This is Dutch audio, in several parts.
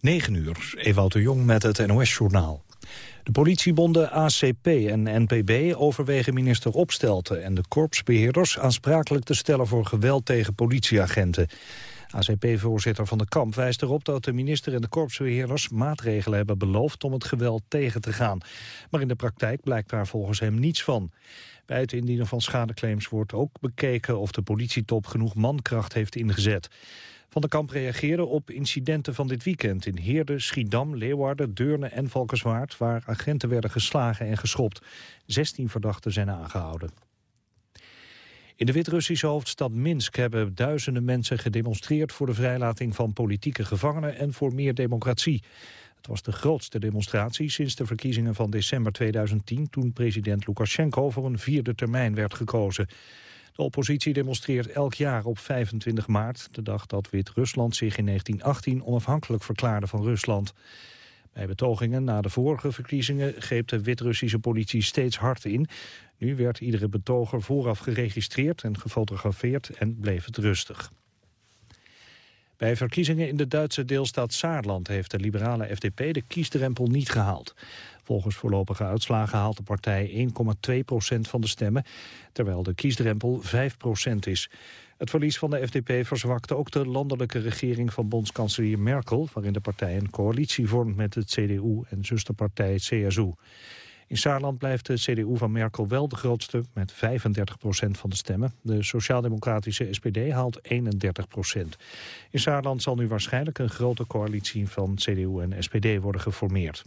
9 uur, Ewout de Jong met het NOS-journaal. De politiebonden ACP en NPB overwegen minister Opstelten en de korpsbeheerders aansprakelijk te stellen voor geweld tegen politieagenten. ACP-voorzitter Van de Kamp wijst erop dat de minister en de korpsbeheerders maatregelen hebben beloofd om het geweld tegen te gaan. Maar in de praktijk blijkt daar volgens hem niets van. Bij het indienen van schadeclaims wordt ook bekeken of de politietop genoeg mankracht heeft ingezet. Van der Kamp reageerde op incidenten van dit weekend in Heerde, Schiedam, Leeuwarden, Deurne en Valkenswaard, waar agenten werden geslagen en geschopt. 16 verdachten zijn aangehouden. In de Wit-Russische hoofdstad Minsk hebben duizenden mensen gedemonstreerd voor de vrijlating van politieke gevangenen en voor meer democratie. Het was de grootste demonstratie sinds de verkiezingen van december 2010... toen president Lukashenko voor een vierde termijn werd gekozen. De oppositie demonstreert elk jaar op 25 maart... de dag dat Wit-Rusland zich in 1918 onafhankelijk verklaarde van Rusland. Bij betogingen na de vorige verkiezingen greep de Wit-Russische politie steeds hard in. Nu werd iedere betoger vooraf geregistreerd en gefotografeerd en bleef het rustig. Bij verkiezingen in de Duitse deelstaat Saarland heeft de liberale FDP de kiesdrempel niet gehaald. Volgens voorlopige uitslagen haalt de partij 1,2% van de stemmen, terwijl de kiesdrempel 5% is. Het verlies van de FDP verzwakte ook de landelijke regering van bondskanselier Merkel, waarin de partij een coalitie vormt met het CDU en zusterpartij CSU. In Saarland blijft de CDU van Merkel wel de grootste met 35% van de stemmen. De sociaaldemocratische SPD haalt 31% In Saarland zal nu waarschijnlijk een grote coalitie van CDU en SPD worden geformeerd.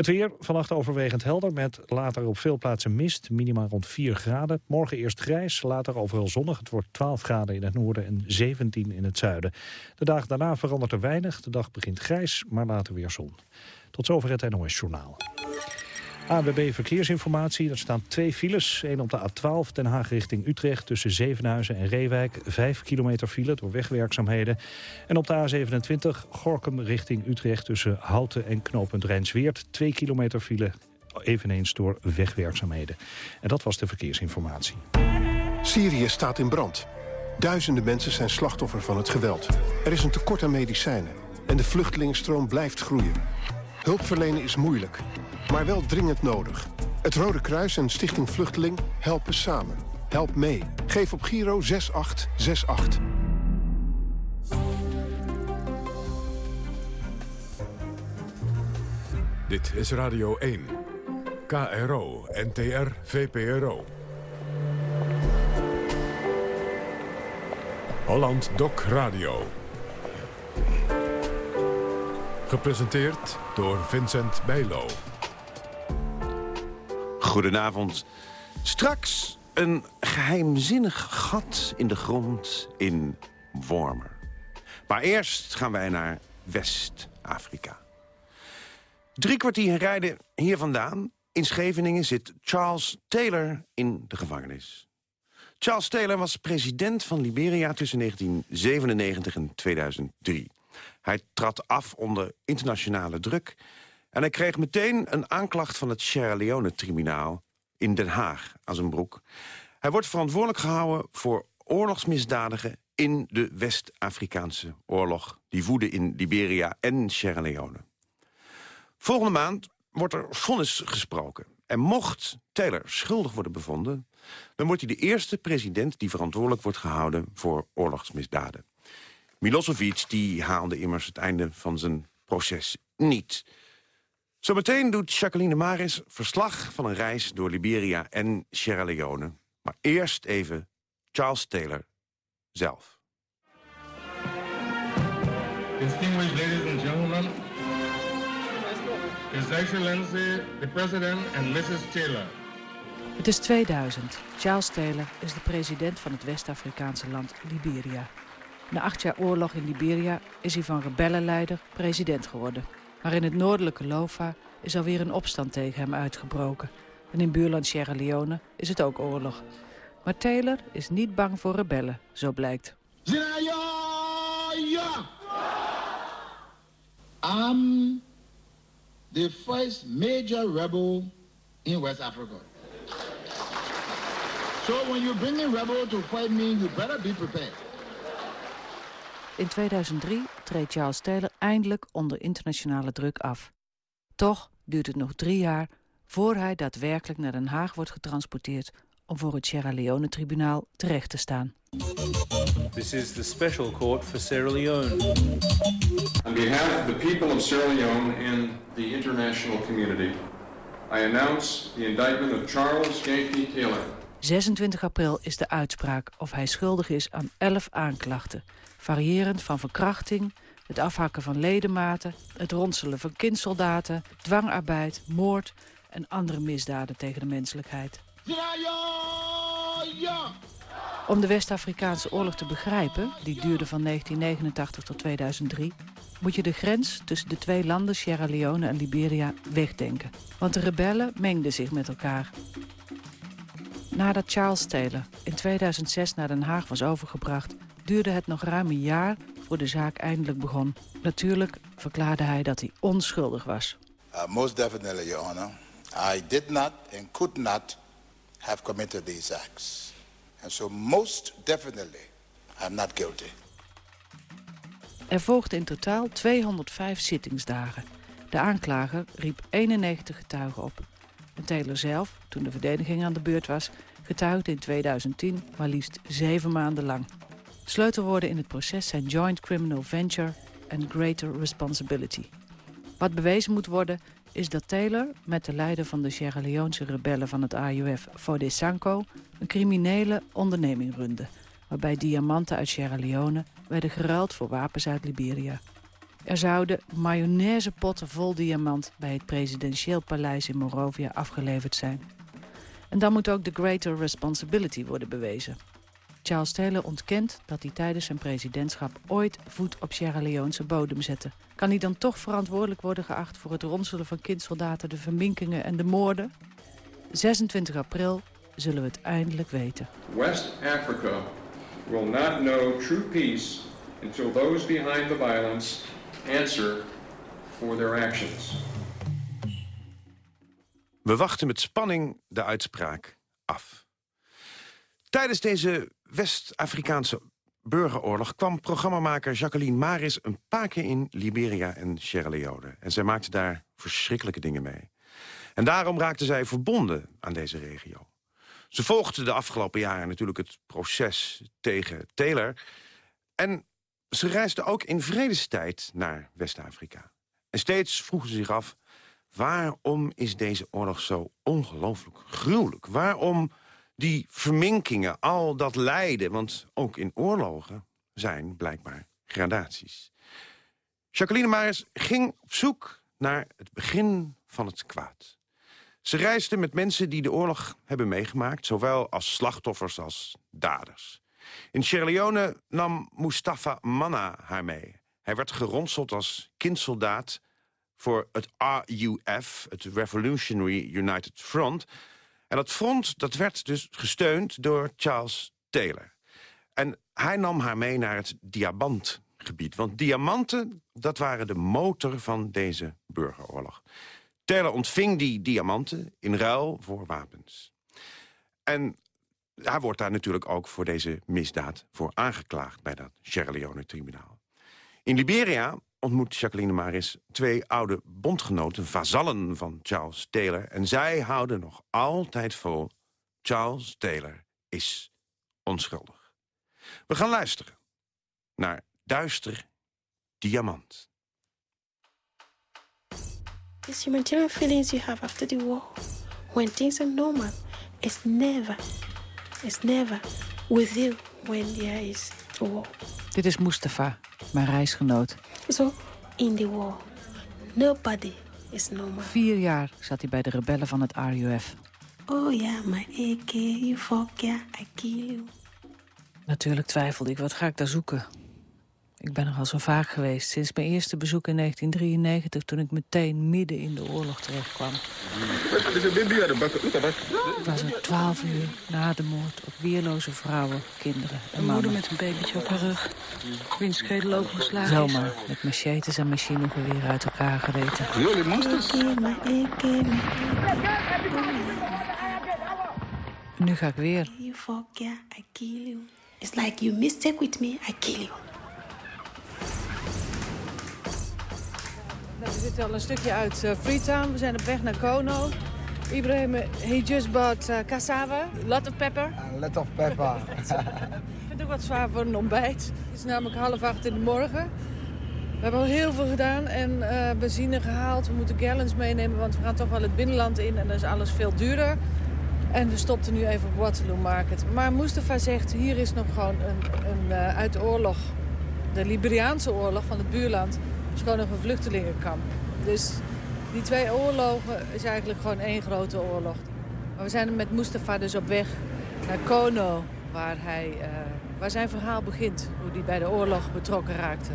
Het weer vannacht overwegend helder met later op veel plaatsen mist. Minimaal rond 4 graden. Morgen eerst grijs, later overal zonnig. Het wordt 12 graden in het noorden en 17 in het zuiden. De dag daarna verandert er weinig. De dag begint grijs, maar later weer zon. Tot zover het NOS Journaal. AWB Verkeersinformatie. Er staan twee files. Eén op de A12 Den Haag richting Utrecht tussen Zevenhuizen en Reewijk. Vijf kilometer file door wegwerkzaamheden. En op de A27 Gorkum richting Utrecht tussen Houten en knooppunt Rijnsweert. Twee kilometer file eveneens door wegwerkzaamheden. En dat was de verkeersinformatie. Syrië staat in brand. Duizenden mensen zijn slachtoffer van het geweld. Er is een tekort aan medicijnen. En de vluchtelingenstroom blijft groeien. Hulpverlenen is moeilijk, maar wel dringend nodig. Het Rode Kruis en Stichting Vluchteling helpen samen. Help mee. Geef op Giro 6868. Dit is Radio 1. KRO, NTR, VPRO. Holland Doc Radio. Gepresenteerd door Vincent Bijlo. Goedenavond. Straks een geheimzinnig gat in de grond in Wormer. Maar eerst gaan wij naar West-Afrika. Drie kwartier rijden hier vandaan, in Scheveningen, zit Charles Taylor in de gevangenis. Charles Taylor was president van Liberia tussen 1997 en 2003. Hij trad af onder internationale druk... en hij kreeg meteen een aanklacht van het Sierra Leone-tribunaal... in Den Haag aan zijn broek. Hij wordt verantwoordelijk gehouden voor oorlogsmisdadigen... in de West-Afrikaanse oorlog. Die woedde in Liberia en Sierra Leone. Volgende maand wordt er vonnis gesproken. En mocht Taylor schuldig worden bevonden... dan wordt hij de eerste president die verantwoordelijk wordt gehouden... voor oorlogsmisdaden. Milosevic die haalde immers het einde van zijn proces niet. Zometeen doet Jacqueline Maris verslag van een reis door Liberia en Sierra Leone. Maar eerst even Charles Taylor zelf. Distinguished ladies and gentlemen, His Excellency the President and Mrs. Taylor. Het is 2000. Charles Taylor is de president van het West-Afrikaanse land Liberia. Na acht jaar oorlog in Liberia is hij van rebellenleider president geworden. Maar in het noordelijke Lofa is alweer een opstand tegen hem uitgebroken. En in buurland Sierra Leone is het ook oorlog. Maar Taylor is niet bang voor rebellen, zo blijkt. I'm the first major rebel in West Africa. So when you bring a rebel to fight me, you better be prepared. In 2003 treedt Charles Taylor eindelijk onder internationale druk af. Toch duurt het nog drie jaar voor hij daadwerkelijk naar Den Haag wordt getransporteerd om voor het Sierra Leone-tribunaal terecht te staan. This is the special court for Sierra Leone. On behalf of the people of Sierra Leone and the international community, I announce the indictment of Charles J.P. Taylor. 26 april is de uitspraak of hij schuldig is aan 11 aanklachten, variërend van verkrachting, het afhakken van ledematen, het ronselen van kindsoldaten, dwangarbeid, moord en andere misdaden tegen de menselijkheid. Om de West-Afrikaanse oorlog te begrijpen, die duurde van 1989 tot 2003... moet je de grens tussen de twee landen Sierra Leone en Liberia wegdenken. Want de rebellen mengden zich met elkaar. Nadat Charles Taylor in 2006 naar Den Haag was overgebracht... duurde het nog ruim een jaar voor de zaak eindelijk begon. Natuurlijk verklaarde hij dat hij onschuldig was. Uh, most definitely, Your Honor. I did not and could not have committed these acts. And so most definitely, I'm not guilty. Er volgden in totaal 205 zittingsdagen. De aanklager riep 91 getuigen op. En Taylor zelf, toen de verdediging aan de beurt was... getuigde in 2010 maar liefst zeven maanden lang. Sleutelwoorden in het proces zijn joint criminal venture en greater responsibility. Wat bewezen moet worden is dat Taylor met de leider van de Sierra Leonese rebellen van het AUF, Fode Sanko, een criminele onderneming runde, waarbij diamanten uit Sierra Leone werden geruild voor wapens uit Liberia. Er zouden mayonaisepotten vol diamant bij het presidentieel paleis in Monrovia afgeleverd zijn. En dan moet ook de greater responsibility worden bewezen. Charles Taylor ontkent dat hij tijdens zijn presidentschap ooit voet op Sierra Leonese bodem zette. Kan hij dan toch verantwoordelijk worden geacht voor het ronselen van kindsoldaten, de verminkingen en de moorden? 26 april zullen we het eindelijk weten. West Africa will not know true peace until those behind the violence answer for their actions. We wachten met spanning de uitspraak af. Tijdens deze West-Afrikaanse burgeroorlog kwam programmamaker Jacqueline Maris een paar keer in Liberia en Sierra Leone. En zij maakte daar verschrikkelijke dingen mee. En daarom raakte zij verbonden aan deze regio. Ze volgde de afgelopen jaren natuurlijk het proces tegen Taylor. En ze reisde ook in vredestijd naar West-Afrika. En steeds vroegen ze zich af... waarom is deze oorlog zo ongelooflijk gruwelijk? Waarom die verminkingen, al dat lijden... want ook in oorlogen zijn blijkbaar gradaties. Jacqueline Maris ging op zoek naar het begin van het kwaad. Ze reisde met mensen die de oorlog hebben meegemaakt... zowel als slachtoffers als daders. In Sierra Leone nam Mustafa Manna haar mee. Hij werd geronseld als kindsoldaat voor het RUF, het Revolutionary United Front... En dat front dat werd dus gesteund door Charles Taylor. En hij nam haar mee naar het diamantgebied. Want diamanten, dat waren de motor van deze burgeroorlog. Taylor ontving die diamanten in ruil voor wapens. En hij wordt daar natuurlijk ook voor deze misdaad voor aangeklaagd... bij dat Sierra Leone-tribunaal. In Liberia ontmoet Jacqueline Maris twee oude bondgenoten, vazallen van Charles Taylor. En zij houden nog altijd vol, Charles Taylor is onschuldig. We gaan luisteren naar Duister Diamant. These humanitarian feelings you have after the war, when things are normal, it's never, it's never with you when there is war. Dit is Mustafa, mijn reisgenoot. So, in the war, nobody is normal. Vier jaar zat hij bij de rebellen van het RUF. Oh ja, my AK, you fuck, yeah, I kill you. Natuurlijk twijfelde ik, wat ga ik daar zoeken? Ik ben er al zo vaak geweest, sinds mijn eerste bezoek in 1993... toen ik meteen midden in de oorlog terechtkwam. Het was er twaalf uur na de moord op weerloze vrouwen, kinderen en Een mannen. moeder met een babytje op haar rug. Wiens schedel opengeslagen is. Zomaar, met machetes en machinegeweren uit elkaar gereten. My AK, my Nu ga ik weer. You fuck, yeah, I kill you. It's like you mistake with me, I kill you. Nou, we zitten al een stukje uit uh, Freetown. We zijn op weg naar Kono. Ibrahim, he just bought uh, cassava, lot of pepper. A lot of pepper. Ik vind het ook wat zwaar voor een ontbijt. Het is namelijk half acht in de morgen. We hebben al heel veel gedaan en uh, benzine gehaald. We moeten gallons meenemen, want we gaan toch wel het binnenland in en dan is alles veel duurder. En we stopten nu even op Waterloo Market. Maar Mustafa zegt, hier is nog gewoon een, een uh, uit de oorlog, de Liberiaanse oorlog van het buurland, is gewoon nog een vluchtelingenkamp. Dus die twee oorlogen is eigenlijk gewoon één grote oorlog. Maar we zijn met Mustafa dus op weg naar Kono, waar, hij, uh, waar zijn verhaal begint. Hoe hij bij de oorlog betrokken raakte.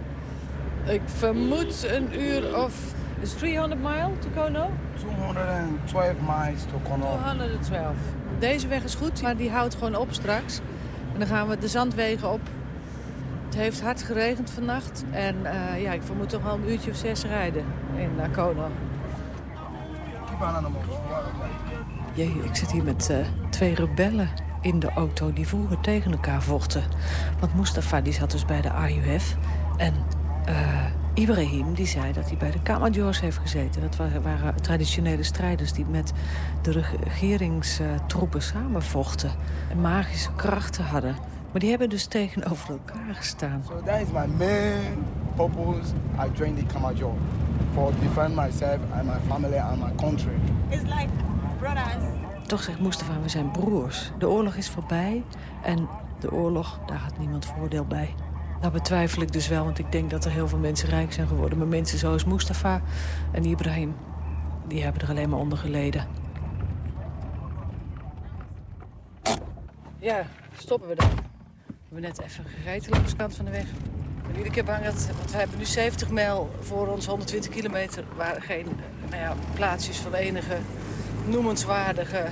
Ik vermoed een uur of... Is 300 mile to Kono? 212 miles to Kono. 212. Deze weg is goed, maar die houdt gewoon op straks. En dan gaan we de zandwegen op. Het heeft hard geregend vannacht. En uh, ja, ik vermoed toch wel een uurtje of zes rijden in uh, Kono. Jee, ik zit hier met uh, twee rebellen in de auto die vroeger tegen elkaar vochten. Want Mustafa die zat dus bij de RUF. En uh, Ibrahim die zei dat hij bij de Kamajors heeft gezeten. Dat waren, waren, traditionele strijders die met de regeringstroepen samenvochten. En magische krachten hadden. Maar die hebben dus tegenover elkaar gestaan. So that is my main purpose. I joined the Kamajor. For defend myself and my family and my country. It's like brothers. Toch zegt Mustafa, we zijn broers. De oorlog is voorbij en de oorlog, daar had niemand voordeel bij. Dat betwijfel ik dus wel, want ik denk dat er heel veel mensen rijk zijn geworden. Maar mensen zoals Mustafa en Ibrahim, die hebben er alleen maar onder geleden. Ja, stoppen we dan. We hebben net even gereden langs de kant van de weg. En iedere keer bang dat, want we hebben nu 70 mijl voor ons, 120 kilometer... waar geen nou ja, plaatsjes van enige noemenswaardige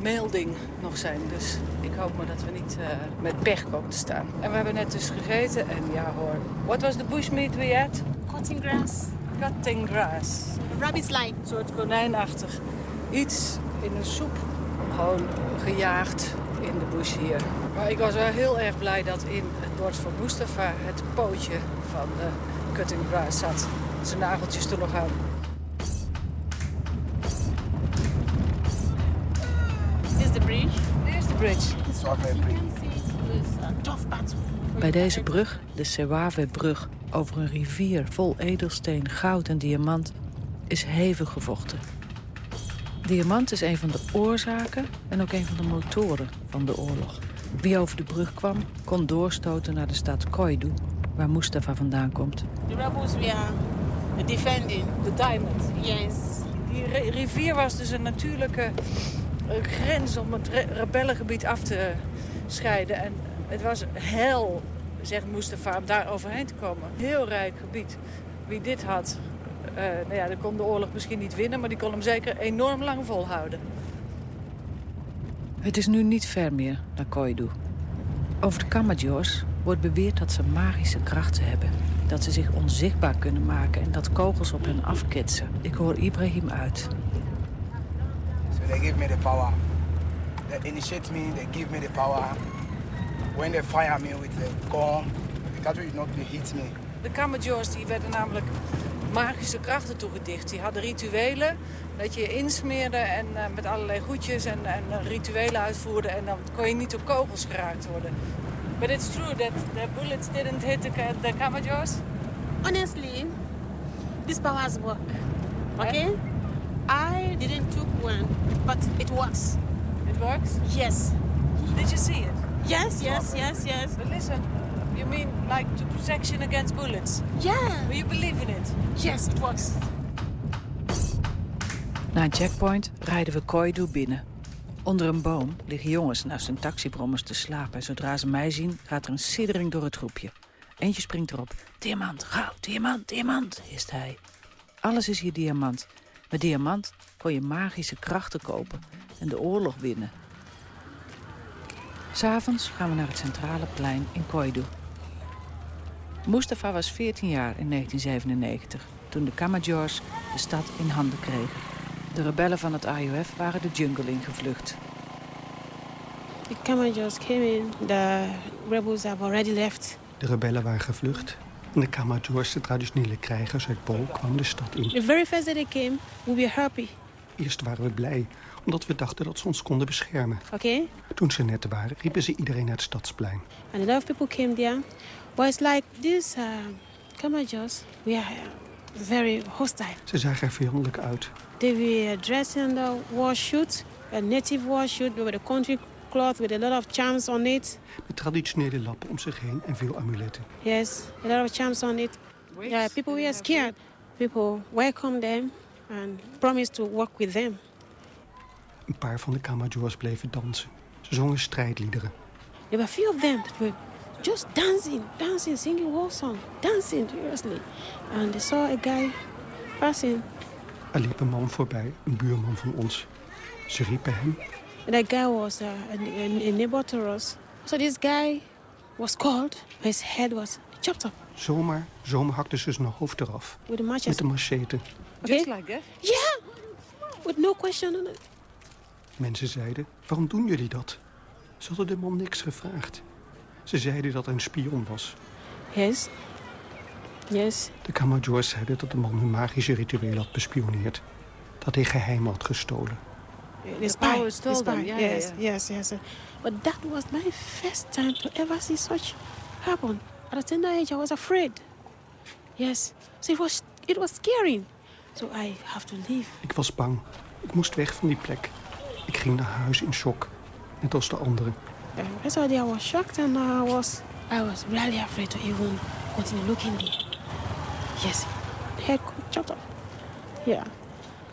melding nog zijn. Dus ik hoop maar dat we niet uh, met pech komen te staan. En we hebben net dus gegeten en ja hoor. What was the bushmeat we had? Cutting grass. Cutting grass. Rabbit's like. Een soort konijnachtig iets in een soep. Gewoon gejaagd in de bush hier. Maar ik was wel heel erg blij dat in het bord van Mustafa het pootje van de cutting grass zat. Zijn nageltjes er nog aan. the bridge. There's the bridge. Tough battle. Bij deze brug, de Sewave-brug, over een rivier vol edelsteen, goud en diamant, is hevig gevochten. Diamant is een van de oorzaken en ook een van de motoren van de oorlog. Wie over de brug kwam, kon doorstoten naar de stad Koidu, waar Mustafa vandaan komt. The rebels were defending the diamond. Yes. Die rivier was dus een natuurlijke een grens om het re rebellengebied af te scheiden. En het was hel, zegt Mustafa, om daar overheen te komen. Heel rijk gebied. Wie dit had, uh, nou ja, die kon de oorlog misschien niet winnen... maar die kon hem zeker enorm lang volhouden. Het is nu niet ver meer naar Koidu. Over de Kamajors wordt beweerd dat ze magische krachten hebben. Dat ze zich onzichtbaar kunnen maken en dat kogels op hen afketsen. Ik hoor Ibrahim uit. They give me the power. They initiate me, they give me the power. When they fire me with the gun, the cattle will not hit me. De Kamajors die werden namelijk magische krachten toegedicht. Die hadden rituelen dat je je insmeerde en uh, met allerlei goedjes en, en uh, rituelen uitvoerde. En dan kon je niet door kogels geraakt worden. But it's true that the bullets didn't hit the, the Kamajors? Honestly, these powers work. Okay? I didn't took one, but it works. It works? Yes. Did you see it? Yes, yes, yes, yes. But listen, you mean like the protection against bullets? Yeah. Do you believe in it? Yes, it works. Na een checkpoint rijden we Koidu binnen. Onder een boom liggen jongens naast hun taxibrommers te slapen. En zodra ze mij zien, gaat er een siddering door het groepje. Eentje springt erop. Diamant, goud, diamant, diamant, hist hij. Alles is hier diamant. Met diamant kon je magische krachten kopen en de oorlog winnen. S'avonds gaan we naar het centrale plein in Koidu. Mustafa was 14 jaar in 1997, toen de Kamajors de stad in handen kregen. De rebellen van het IUF waren de jungle ingevlucht. The Kamajors came in, the rebels have already left. De rebellen waren gevlucht. En de Kamajors, de traditionele krijgers uit Bol, kwamen de stad in. The very first day they came, we were happy. Eerst waren we blij, omdat we dachten dat ze ons konden beschermen. Okay? Toen ze net waren, riepen ze iedereen naar het stadsplein. And a lot of people came there. But it's like these uh, Kamajors, we are very hostile. Ze zagen er vijandelijk uit. They were dressed in the war shoot, a native war shoot with a country cloth with a lot of charms on it. Met traditionele lappen om zich heen en veel amuletten. Yes, a lot of charms on it. Yeah, people were scared. People welcomed them and promised to work with them. Een paar van de Kamajors bleven dansen. Ze zongen strijdliederen. There were a few of them that were just dancing, dancing, singing war song, dancing seriously. And they saw a guy passing. Er liep een man voorbij, een buurman van ons. Ze riepen hem. And that guy was uh, a, a, a neighbor to us. So this guy was called. His head was chopped up Zomaar, zomaar hakten ze zijn hoofd eraf. with a machete. Met een machete. Okay? like that? Yeah, with no question on it. Mensen zeiden, waarom doen jullie dat? Ze hadden de man niks gevraagd. Ze zeiden dat hij een spion was. Yes. Yes. De Kamajors zeiden dat de man hun magische ritueel had bespioneerd. Dat hij geheim had gestolen. The spy. power the spy. Yeah, yes, yeah. yes, yes. But that was my first time to ever see such happen. At a tender age, I was afraid. Yes. So it was, it was scary. So I have to leave. Ik was bang. Ik moest weg van die plek. Ik ging naar huis in shock. Net als de anderen. Uh, that's why I was shocked and I was, I was really afraid to even continue looking there. Yes. Head chopped off. Yeah.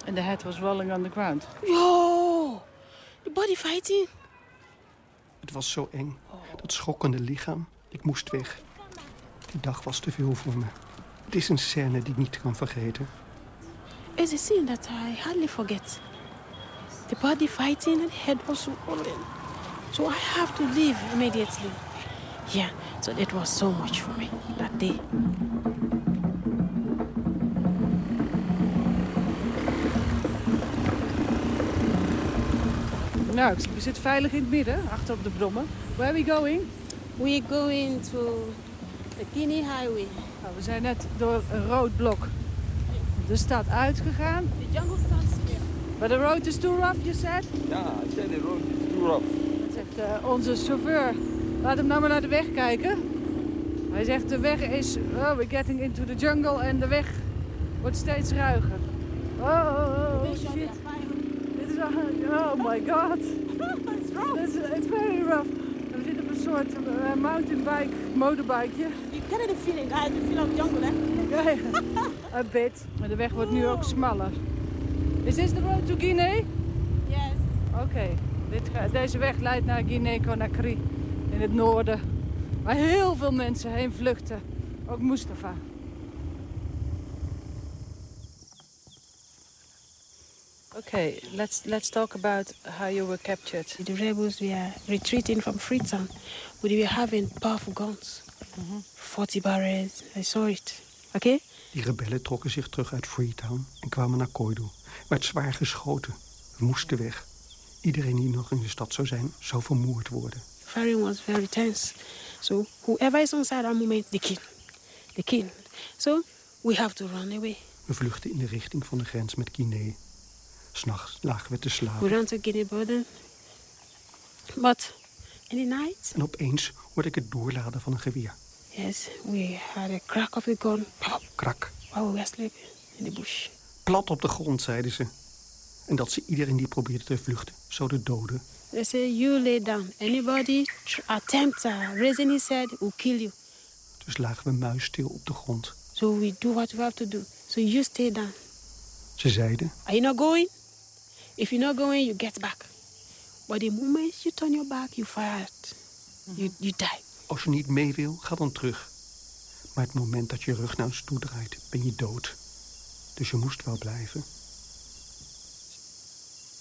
And the head was rolling on the ground. Yo! The body fighting. Het was zo eng. Dat schokkende lichaam. Ik moest weg. Die dag was te veel voor me. Het is een scène die ik niet kan vergeten. It's a scene that I hardly forget. The body fighting and the head also rolling. So I have to leave immediately. Yeah, so it was so much for me that day. Nou, we zitten veilig in het midden, achter op de brommen. Where are we going? We're going to the Guinea Highway. Nou, we zijn net door een rood blok de stad uitgegaan. The jungle starts here. But the road is too rough, you said? Ja, I said the road is too rough. Eh, onze chauffeur. Laat hem nou maar naar de weg kijken. Hij zegt de weg is... Oh, we're getting into the jungle en de weg wordt steeds ruiger. Oh, oh, oh, shit. Dit is Oh my god. it's rough. It's, it's very rough. We zitten op een soort eh, mountainbike, motorbikeje. You get the feeling, guys, the feeling of jungle, eh? Een bit. Maar de weg wordt nu ook smaller. Is this the road to Guinea? Yes. Oké. Dit ga- Deze weg leidt naar Guinea-Conakry in het noorden. Waar heel veel mensen heen vluchten. Ook Mustafa. Okay, let's let's talk about how you were captured. The rebels were retreating from Freetown, but they were having powerful guns. 40 barrels, I saw it. Okay? Die rebellen trokken zich terug uit Freetown en kwamen naar Koidu. Werd zwaar geschoten. We moesten weg. Iedereen die nog in de stad zou zijn, zou vermoord worden. Firing was very tense. So whoever is inside that moment, they kill. They kill. So we have to run away. We vluchtten in de richting van de grens met Guinea. S'nachts lagen we te We slapen. ran to Guinea border. But in the night, En opeens hoorde ik het doorladen van een geweer. yes, we had a crack of the gun. Pop, Krak. while we were sleeping in the bush. Plat op de grond, zeiden ze. En dat ze iedereen die probeerde te vluchten zouden doden. They say, you lay down. Anybody attempt uh, raising his head, will kill you. Dus lagen we muisstil op de grond. So we do what we have to do. So you stay down. Ze zeiden, Are you not going? If you're not going, you get back. But the moment you turn your back, you fire. You, you die. als je niet mee wil, ga dan terug. Maar het moment dat je rug naar ons toe draait, ben je dood. Dus je moest wel blijven.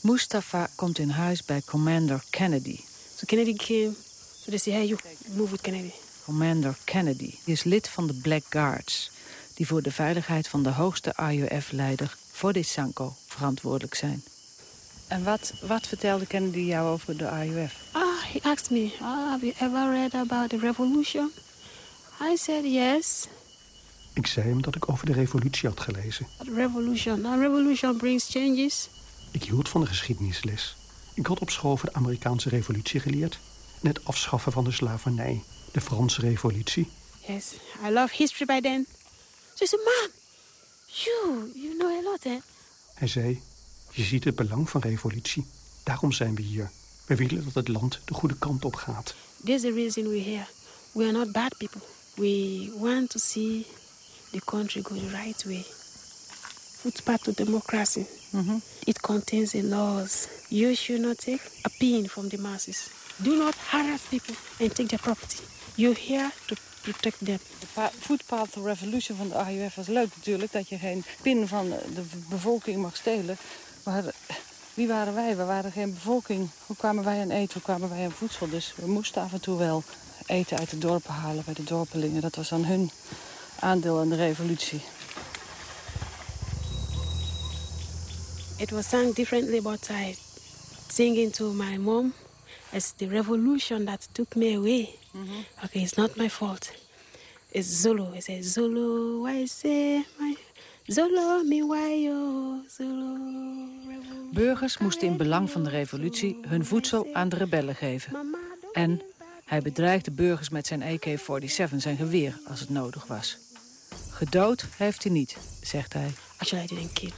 Mustafa komt in huis bij Commander Kennedy. So Kennedy came. So they say, hey, you move with Kennedy. Commander Kennedy is lid van de Black Guards... die voor de veiligheid van de hoogste IUF-leider Fodé Sanko verantwoordelijk zijn. En wat, wat vertelde Kennedy jou over de IUF? Ah, he asked me, ah, have you ever read about the revolution? I said, yes. Ik zei hem dat ik over de revolutie had gelezen. Revolution. Now revolution brings changes. Ik hield van de geschiedenisles. Ik had op school over de Amerikaanse revolutie geleerd. En het afschaffen van de slavernij. De Franse revolutie. Yes, I love history by then. So I said, Mom, you, you know a lot, eh? Hij zei, je ziet het belang van revolutie. Daarom zijn we hier. We willen dat het land de goede kant op gaat. This is the reason we're here. We are not bad people. We want to see the country go the right way. Footpath to democracy. It contains the laws. You should not take a pin from the masses. Do not harass people and take their property. You're here to protect them. De pa- Footpath Revolution van de AUF was leuk natuurlijk. Dat je geen pin van de bevolking mag stelen. Maar wie waren wij? We waren geen bevolking. Hoe kwamen wij aan eten? Hoe kwamen wij aan voedsel? Dus we moesten af en toe wel eten uit de dorpen halen bij de dorpelingen. Dat was dan hun aandeel aan de revolutie. It was sung differently, but I singing to my mom. It's the revolution that took me away. Okay, it's not my fault. It's Zulu. It says Zulu. I say my Zulu me why yo Zulu. Burgers moesten in belang van de revolutie hun voedsel aan de rebellen geven. En hij bedreigde burgers met zijn AK-47, zijn geweer, als het nodig was. Gedood heeft hij niet, zegt hij. Actually, I didn't kill.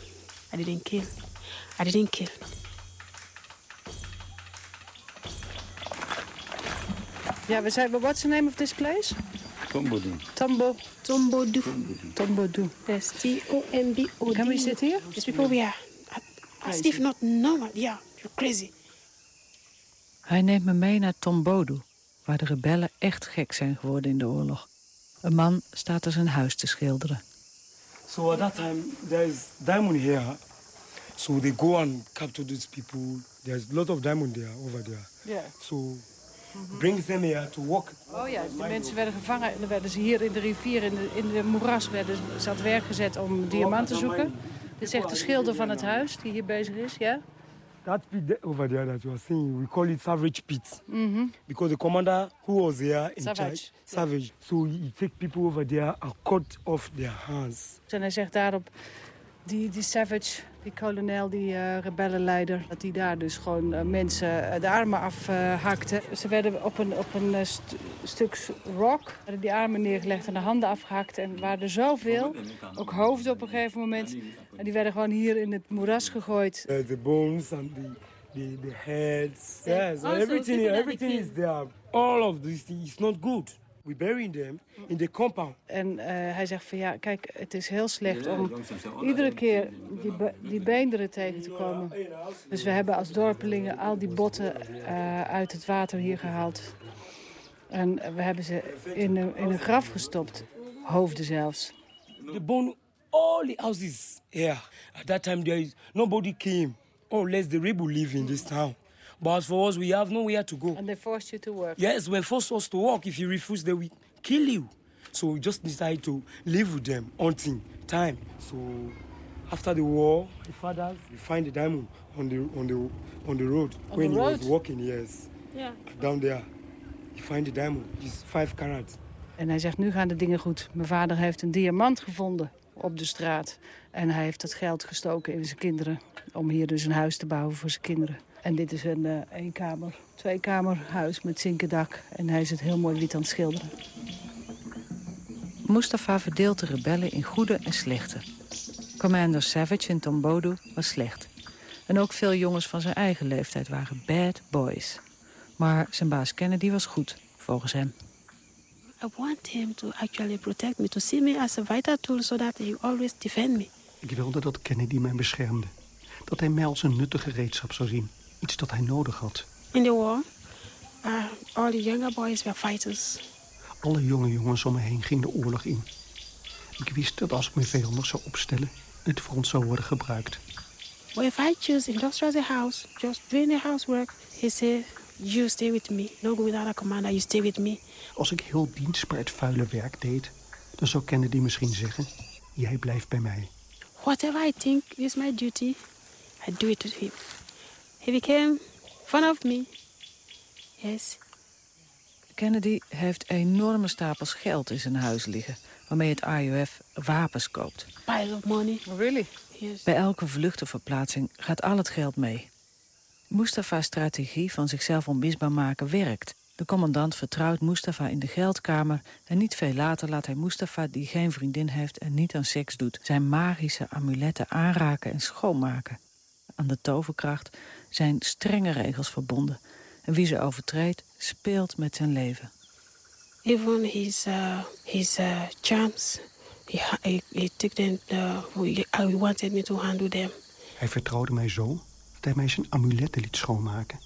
I didn't kill. I didn't kill. Ja, we zijn... What's the name of this place? Tombodu. Tombo. Tombodu. Tombodu. Yes, T-O-M-B-O-D. Can we sit here? These people we are as if not normal. Yeah, you're crazy. Hij neemt me mee naar Tombodu, waar de rebellen echt gek zijn geworden in de oorlog. Een man staat er zijn huis te schilderen. So at that time, there's diamond here. So they go and capture these people. There's a lot of diamond there, over there. Ja. So brings them here to work. Oh ja, de mensen werden gevangen en dan werden ze hier in de rivier, in de, in de moeras, werden ze aan het werk gezet om diamanten te zoeken. Dit is echt de schilder van het huis die hier bezig is, ja? That pit over there that you are seeing, we call it Savage Pit. Mhm. Because the commander who was there in Savage, charge, Savage, so he take people over there and cut off their hands. En hij zegt daarop, die, die Savage, die kolonel, die eh, rebellenleider... dat die daar dus gewoon eh, mensen eh, de armen afhakte. Ze werden op een, op een st- stuk rock, werden die armen neergelegd en de handen afgehakt. En er waren er zoveel, ook hoofden op een gegeven moment. En die werden gewoon hier in het moeras gegooid. Uh, the bones and the, the, the heads. Yes, Also, everything, everything is there. All of this is not good. We bury them in the compound. En eh, hij zegt van ja, kijk, het is heel slecht om iedere keer die, be- die beenderen tegen te komen. Dus we hebben als dorpelingen al die botten eh, uit het water hier gehaald. En we hebben ze in een, in een graf gestopt, hoofden zelfs. The bone, all the houses here. At that time, there is nobody came. Oh, let the rebel live in this town. But as for us, we have nowhere to go. And they forced you to work. Yes, we forced us to work. If you refuse, they will kill you. So we just decided to live with them until time. So after the war, the fathers they find the diamond on the on the on the road On when the he road? was walking. Yes, Yeah. down there, you find the diamond. It's five carats. En hij zegt, nu gaan de dingen goed. Mijn vader heeft een diamant gevonden op de straat. En hij heeft dat geld gestoken in zijn kinderen. Om hier dus een huis te bouwen voor zijn kinderen. En dit is een eh eenkamer, tweekamer huis met zinkendak. En hij is het heel mooi wit aan het schilderen. Mustafa verdeelt de rebellen in goede en slechte. Commander Savage in Tombodu was slecht. En ook veel jongens van zijn eigen leeftijd waren bad boys. Maar zijn baas Kennedy was goed, volgens hem. I want him to actually protect me, to see me as a vital tool so that he always defend me. Ik wilde dat Kennedy mij beschermde. Dat hij mij als een nuttige gereedschap zou zien. Iets dat hij nodig had. In the war, uh, all the younger boys were fighters. Alle jonge jongens om me heen gingen de oorlog in. Ik wist dat als ik me vijandig zou opstellen... het front zou worden gebruikt. But if I choose industrial as a house, just doing the housework, he said, you stay with me. No go without a commander, you stay with me. Als ik heel dienstbaar het vuile werk deed... dan zou Kennedy misschien zeggen... jij blijft bij mij. Whatever I think is my duty, I do it with him. He became fond of me. Yes. Kennedy heeft enorme stapels geld in zijn huis liggen... waarmee het RUF wapens koopt. Pile of money. really? Yes. Bij elke vluchtenverplaatsing gaat al het geld mee. Mustafa's strategie van zichzelf onmisbaar maken werkt. De commandant vertrouwt Mustafa in de geldkamer... en niet veel later laat hij Mustafa, die geen vriendin heeft en niet aan seks doet... zijn magische amuletten aanraken en schoonmaken. Aan de toverkracht zijn strenge regels verbonden. En wie ze overtreedt, speelt met zijn leven. Even his uh, his uh, charms, he, he, he took them. Uh, he, wanted me to handle them. Hij vertrouwde mij zo dat hij mij zijn amuletten liet schoonmaken.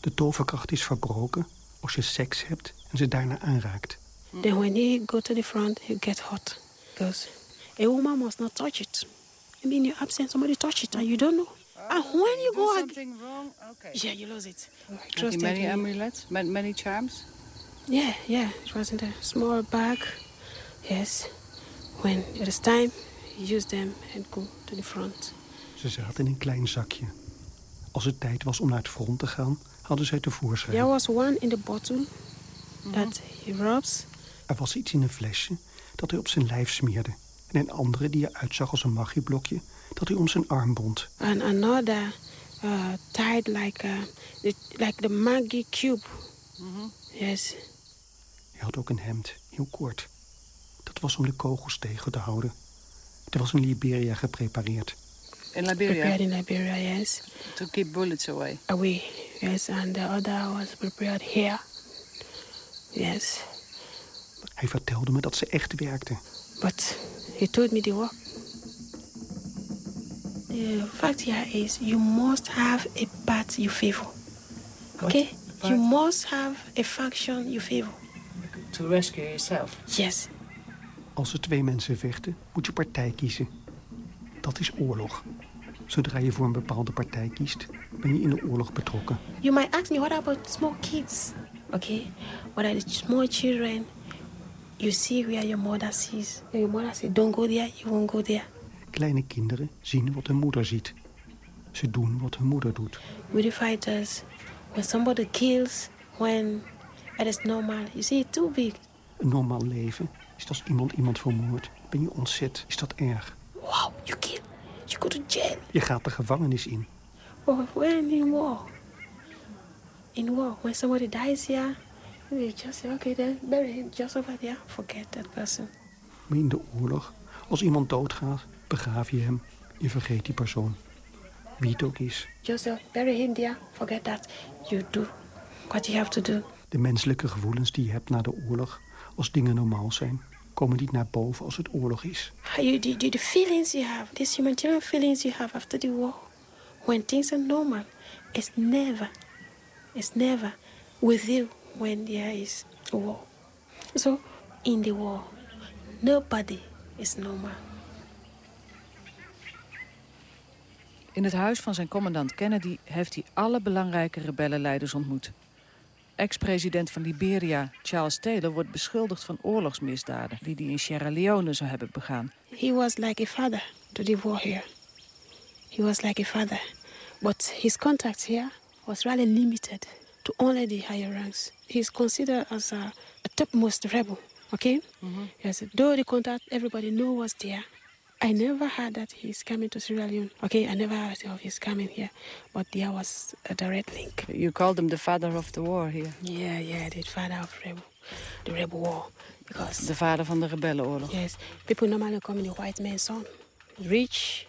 De toverkracht is verbroken als je seks hebt en ze daarna aanraakt. Then when he go to the front, he get hot because a woman must not touch it. Maybe in your absence, somebody touch it and you don't know. And when you go, something wrong? Okay. yeah, you lose it. Trusted many him. amulets? Ma- Many charms? Yeah, yeah. It was in a small bag. Yes. When it is time, he used them and go to the front. Ze zaten in een klein zakje. Als het tijd was om naar het front te gaan, hadden zij tevoorschijn. There was one in the bottle that he rubs. Er was iets in een flesje dat hij op zijn lijf smeerde. En een andere die eruit zag als een magieblokje dat hij om zijn arm bond. and another uh, tied like uh, the, like the Maggie cube. Yes. Hij had ook een hemd, heel kort. Dat was om de kogels tegen te houden. Het was in Liberia geprepareerd. In Liberia? Prepared in Liberia, yes. To keep bullets away. Away, yes, and the other was prepared here. Yes, Hij vertelde me dat ze echt werkte. but he told me the work. The fact here is you must have a part you favor. Okay? You must have a faction you favor. To rescue yourself. Yes. Als er twee mensen vechten, moet je partij kiezen. Dat is oorlog. Zodra je voor een bepaalde partij kiest, ben je in de oorlog betrokken. You might ask me, what about small kids? Okay, what are the small children? You see where your mother sees. And your mother says, don't go there, you won't go there. Kleine kinderen zien wat hun moeder ziet. Ze doen wat hun moeder doet. With the fighters, when somebody kills, when it is normal, you see it too big. Een normaal leven is als iemand iemand vermoordt. Ben je ontzet, is dat erg. Wow, you kill, you go to jail. Je gaat de gevangenis in. But when in war, in war, when somebody dies here, you just say, okay, then bury him just over there. Forget that person. Maar in de oorlog, als iemand doodgaat, begraaf je hem. Je vergeet die persoon. Wie het ook is. Just bury him there. Forget that. You do what you have to do. De menselijke gevoelens die je hebt na de oorlog, als dingen normaal zijn, komen niet naar boven als het oorlog is. You the, the feelings you have, these humanitarian feelings you have after the war, when things are normal, it's never, it's never with you when there is war. So in the war, nobody is normal. In het huis van zijn commandant Kennedy heeft hij alle belangrijke rebellenleiders ontmoet. Ex-president van Liberia, Charles Taylor, wordt beschuldigd van oorlogsmisdaden... die hij in Sierra Leone zou hebben begaan. He was like a father to the war here. He was like a father. But his contact here was really limited to only the higher ranks. He's considered as a, a topmost rebel, okay? Mm-hmm. Yes, though the contact everybody knew was there. I never heard that he's coming to Sierra Leone. Okay, I never heard of his coming here. But there was a direct link. You called him the father of the war here. Yeah, yeah, the father of rebel, the rebel war. Because De vader van de rebellenoorlog. Yes, people normally call me the white man's son. Rich,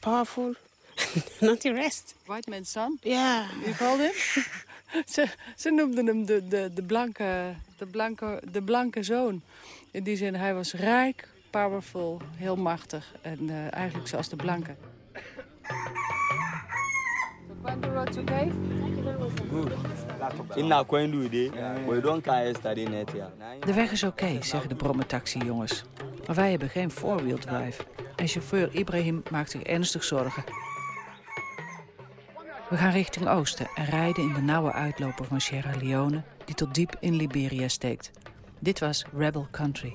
powerful, not the rest. White man's son? Yeah. You called him? ze, ze noemden hem de, de, de, blanke, de, blanke, de blanke zoon. In die zin, hij was rijk, powerful, heel machtig. En eh, eigenlijk zoals de blanke. De weg is oké, zeggen de brommetaxi-jongens. Maar wij hebben geen four-wheel drive. En chauffeur Ibrahim maakt zich ernstig zorgen. We gaan richting oosten en rijden in de nauwe uitloper van Sierra Leone... die tot diep in Liberia steekt. Dit was Rebel Country.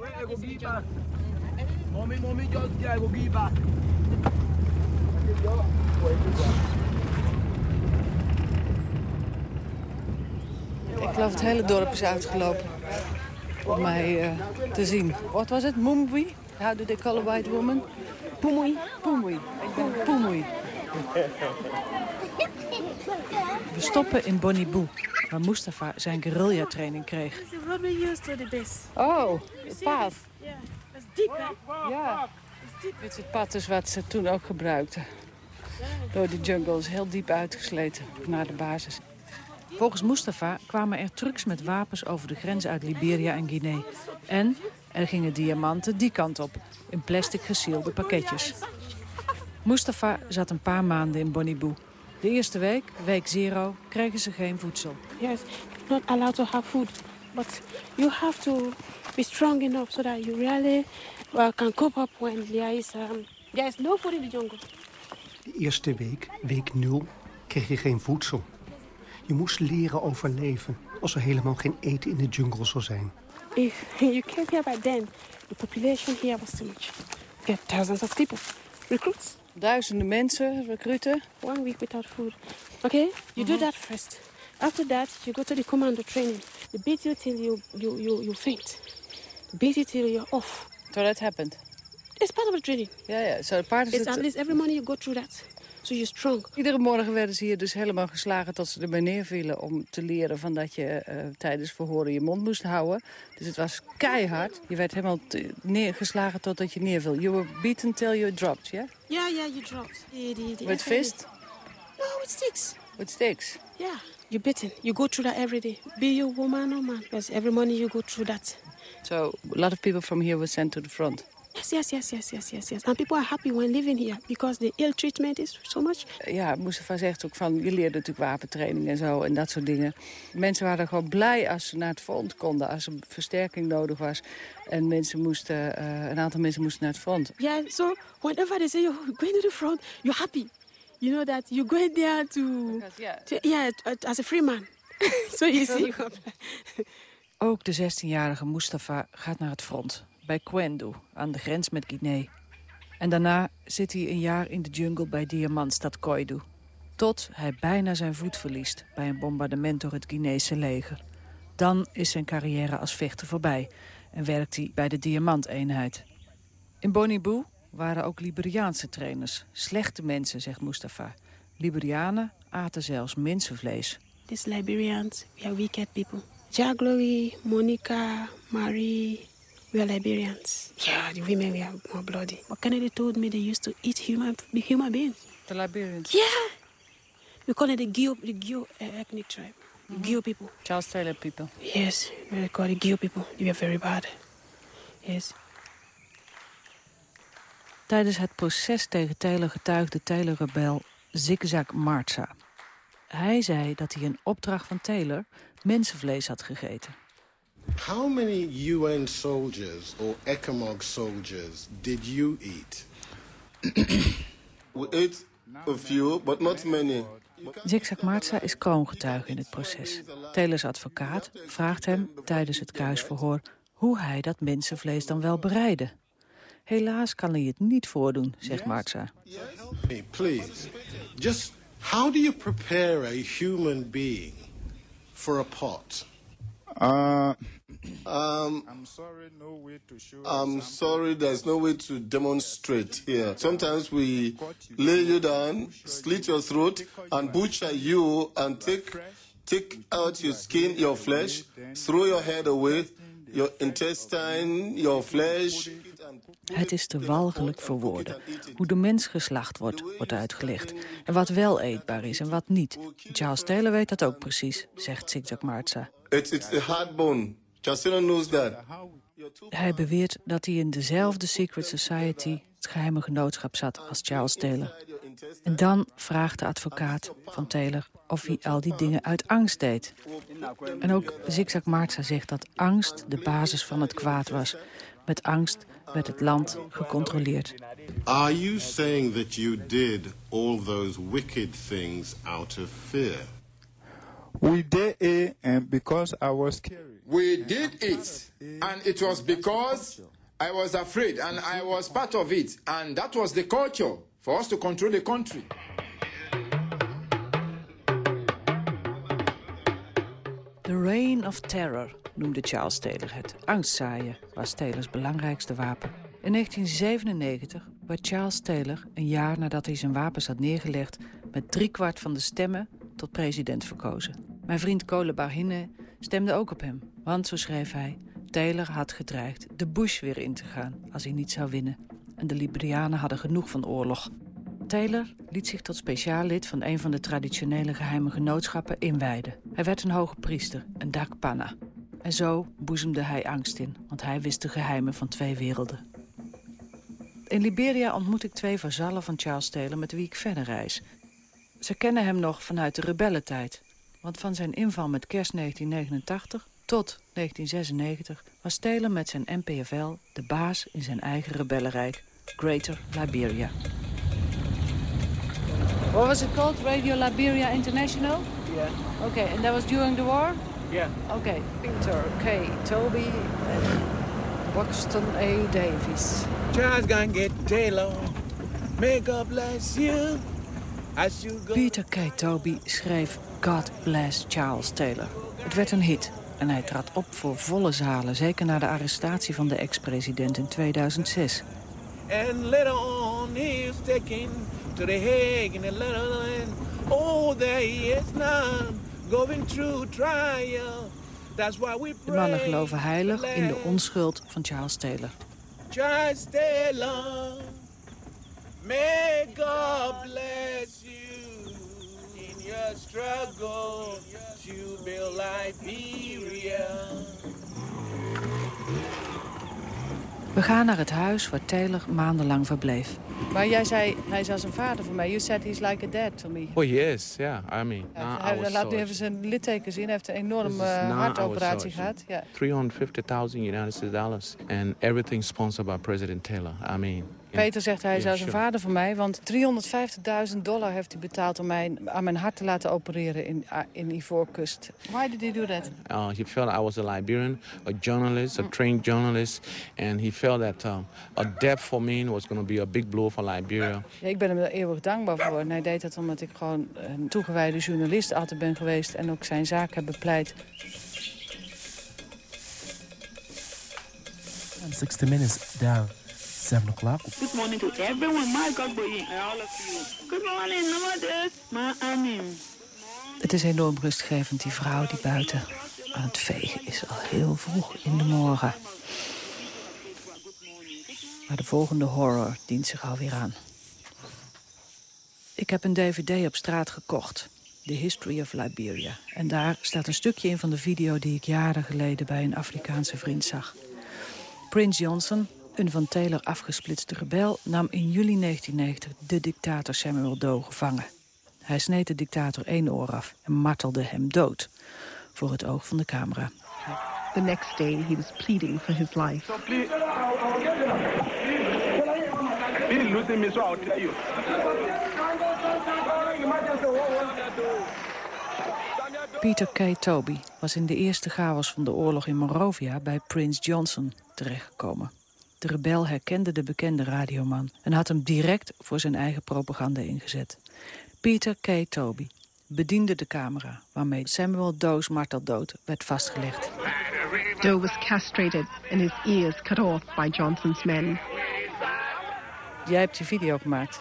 Ik geloof het hele dorp is uitgelopen. om mij eh, te zien. Wat was het? Mumbi? How do they call a white woman? Pumui. Pumui. Pumui. We stoppen in Bonibou, waar Mustafa zijn guerrilla-training kreeg. Oh, het paard. Yeah, it's deep, huh? Ja. Dit is het pad dus wat ze toen ook gebruikten. Door de jungle is heel diep uitgesleten naar de basis. Volgens Mustafa kwamen er trucks met wapens over de grens uit Liberia en Guinea. En er gingen diamanten die kant op, in plastic gesielde pakketjes. Mustafa zat een paar maanden in Bonibou. De eerste week, week zero, kregen ze geen voedsel. Yes, not allowed to have food, but you have to be strong enough so that you really well, can cope up when there is um, there is no food in the jungle. De eerste week, week nul, kreeg je geen voedsel. Je moest leren overleven als er helemaal geen eten in de jungle zou zijn. If you came here by then, the population here was too much. We had thousands of people, recruits. Duizenden mensen, recruten. One week without food. Okay, you do that first. After that, you go to the commando training. They beat you till you you you, you faint. They beat you till you're off. So that happened. It's part of the training. Ja, ja. Zo, het paard is It's het- at least every morning you go through that. So you're strong. Iedere morgen werden ze hier dus helemaal geslagen tot ze erbij neervielen... om te leren van dat je eh, tijdens verhoren je mond moest houden. Dus het was keihard. Je werd helemaal neergeslagen totdat je neerviel. You were beaten till you dropped, ja? Yeah, yeah, you dropped. With fist? No, with sticks. With sticks? Yeah, you're beaten. You go through that every day. Be you woman or man. Because every morning you go through that. So a lot of people from here were sent to the front. Yes, yes, yes, yes, yes, yes, yes. And people are happy when living here because the ill treatment is so much. Ja, Mustafa zegt ook van, je leerde natuurlijk wapentraining en zo en dat soort dingen. Mensen waren gewoon blij als ze naar het front konden, als er versterking nodig was. En mensen moesten, eh, een aantal mensen moesten naar het front. Yeah, so whenever they say you're going to the front, you're happy. You know that you're going there to, to yeah, as a free man. so you see, Ook de 16-jarige Mustafa gaat naar het front, bij Kwendu, aan de grens met Guinea. En daarna zit hij een jaar in de jungle bij diamantstad Koidu. Tot hij bijna zijn voet verliest bij een bombardement door het Guineese leger. Dan is zijn carrière als vechter voorbij en werkt hij bij de diamanteenheid. In Bonibou waren ook Liberiaanse trainers. Slechte mensen, zegt Mustafa. Liberianen aten zelfs mensenvlees. These Liberians, we are wicked people. Jaglory, Monica, Marie, we are Liberians. Yeah, the women we are more bloody. But Kennedy told me they used to eat human, human beings. The Liberians? Yeah. We call it the Gio, the Gio uh, ethnic tribe. The Gio people. Charles Taylor people. Yes, we call it Gio people. They are very bad. Yes. Tijdens het proces tegen Taylor getuigde Taylor-rebel Zigzag Marza. Hij zei dat hij een opdracht van Taylor mensenvlees had gegeten. How many UN soldiers or ECOMOG soldiers did you eat? We ate a few, but not many. Zigzag Marza is kroongetuige in het proces. Taylors advocaat vraagt hem tijdens het kruisverhoor... hoe hij dat mensenvlees dan wel bereidde. Helaas kan hij het niet voordoen, zegt. Hey, please. Just how do you prepare a human being for a pot? Uh, Um, I'm sorry, no way to show. I'm sorry, there's no way to demonstrate here. Sometimes we lay you down, slit your throat, and butcher you, and take take out your skin, your flesh, throw your head away, your intestine, your flesh. Het is te walgelijk voor woorden. Hoe de mens geslacht wordt, wordt uitgelegd. En wat wel eetbaar is en wat niet. Charles Taylor weet dat ook precies, zegt Zigzag Marza. It's it's a hard knows that. Hij beweert dat hij in dezelfde secret society, het geheime genootschap, zat als Charles Taylor. En dan vraagt de advocaat van Taylor of hij al die dingen uit angst deed. En ook Zigzag Marza zegt dat angst de basis van het kwaad was. Met angst werd het land gecontroleerd. Are you saying that you did all those wicked things out of fear? We did it and because I was scared. We did it, and it was because I was afraid, and I was part of it, and that was the culture for us to control the country. The Reign of Terror noemde Charles Taylor het. Angstzaaien was Taylors belangrijkste wapen. In 1997 werd Charles Taylor, een jaar nadat hij zijn wapens had neergelegd... met driekwart van de stemmen tot president verkozen. Mijn vriend Cole Bahine stemde ook op hem. Want, zo schreef hij, Taylor had gedreigd de Bush weer in te gaan als hij niet zou winnen. En de Liberianen hadden genoeg van oorlog. Taylor liet zich tot speciaal lid van een van de traditionele geheime genootschappen inwijden. Hij werd een hoge priester, een dakpanna. En zo boezemde hij angst in, want hij wist de geheimen van twee werelden. In Liberia ontmoet ik twee vazallen van Charles Taylor met wie ik verder reis. Ze kennen hem nog vanuit de rebellentijd. Want van zijn inval met kerst 1989 tot 1996 was Taylor met zijn NPFL de baas in zijn eigen rebellenrijk, Greater Liberia. What was it called? Radio Liberia International? Yeah. Okay, and that was during the war? Yeah. Okay, Peter K. Toby and Buxton A. Davies. Charles gonna get Taylor. May God bless you. Peter K. Toby schreef God Bless Charles Taylor. Het werd een hit en hij trad op voor volle zalen... zeker na de arrestatie van de ex-president in 2006. And later on taken to the Hague. Oh, there he is now, going through trial. That's why we De mannen geloven heilig in de onschuld van Charles Taylor. Charles Taylor, may God bless in your struggle to build Liberia. We gaan naar het huis waar Taylor maandenlang verbleef. Maar jij zei, hij is als een vader voor mij. You said he's like a dad to me. Oh, he is, yeah. I mean, I hij laat nu even zijn litteken zien. Hij heeft een enorme eh, hartoperatie gehad. Ja. 350,000 United States dollars. And everything sponsored by President Taylor. I mean... Peter zegt hij is als een vader voor mij. Want 350.000 dollar heeft hij betaald om mij aan mijn hart te laten opereren in, ah, in Ivoorkust. Why did he do that? Uh, he felt I was a Liberian, a journalist, a trained journalist, and he felt that um, a death for me was going to be a big blow for Liberia. Ja, ik ben hem er eeuwig dankbaar voor. En hij deed dat omdat ik gewoon een toegewijde journalist altijd ben geweest... en ook zijn zaak heb bepleit. 60 minutes down, 7 o'clock. Good morning to everyone. My God, boy, and all of you. Good morning, namaste, ma amin. Het is enorm rustgevend, die vrouw die buiten aan het vegen is al heel vroeg in de morgen. Maar de volgende horror dient zich alweer aan. Ik heb een dvd op straat gekocht. The History of Liberia. En daar staat een stukje in van de video die ik jaren geleden bij een Afrikaanse vriend zag. Prince Johnson, een van Taylor afgesplitste rebel, nam in juli 1990 de dictator Samuel Doe gevangen. Hij sneed de dictator één oor af en martelde hem dood. Voor het oog van de camera. The next day, he was pleading for his life. So please, please listen me so I'll tell you. Peter K. Toby was in de eerste chaos van de oorlog in Monrovia bij Prince Johnson terechtgekomen. De rebel herkende de bekende radioman en had hem direct voor zijn eigen propaganda ingezet. Peter K. Toby bediende de camera waarmee Samuel Doe's marteldood werd vastgelegd. Doe was castrated and his ears cut off by Johnson's men. Jij hebt die video gemaakt.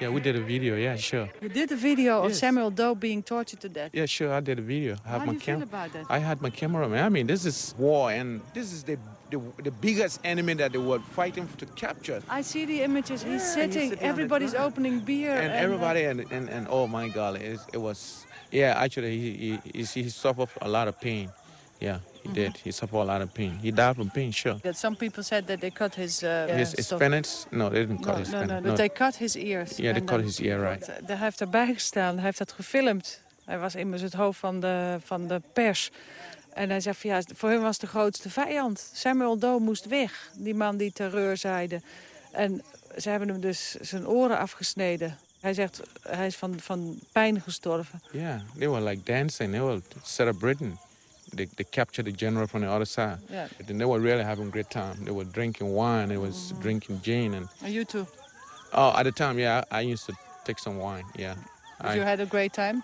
Yeah, we did a video. Yeah, sure. You did a video of Samuel Doe being tortured to death. Yeah, sure. I did a video. I have How do my you feel about that? I had my cameraman. I mean, this is war, and this is the the, the biggest enemy that they were fighting to capture. I see the images. He's he's sitting. Everybody's opening beer. and uh, everybody and, and and oh my god it, it was yeah actually he he, he he suffered a lot of pain yeah he did he suffered a lot of pain he died from pain sure some people said that they cut his. Uh, his, his no they didn't cut No, his no, no, they cut his ears. Yeah, they cut his ear, right. Hij heeft erbij gestaan, hij heeft dat gefilmd. Hij was immers het hoofd van de, van de pers. En hij zegt van ja, voor hem was de grootste vijand. Samuel Doe moest weg, die man die terreur zaaide. En ze hebben hem dus zijn oren afgesneden. Hij zegt, hij is van, van pijn gestorven. yeah they were like dancing they were celebrating they, they captured the general from the other side Yeah. and they were really having a great time they were drinking wine they was drinking gin and And you too. oh at the time yeah I, I used to take some wine yeah If you had a great time?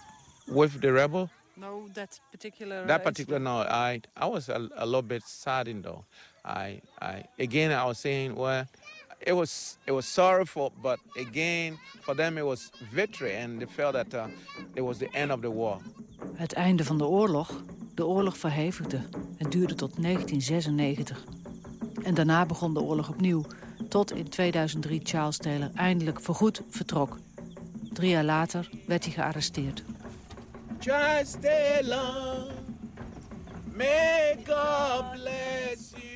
with the rebel No, that particular. That particular no, I I was a, a little bit saddened though. I I again I was saying well, it was it was sorrowful, but again for them it was victory, and they felt that uh, it was the end of the war. Het einde van de oorlog, de oorlog verhevigde en duurde tot 1996. En daarna begon de oorlog opnieuw, tot in 2003 Charles Taylor eindelijk voorgoed vertrok. Drie jaar later werd hij gearresteerd. Charles Taylor, may God bless.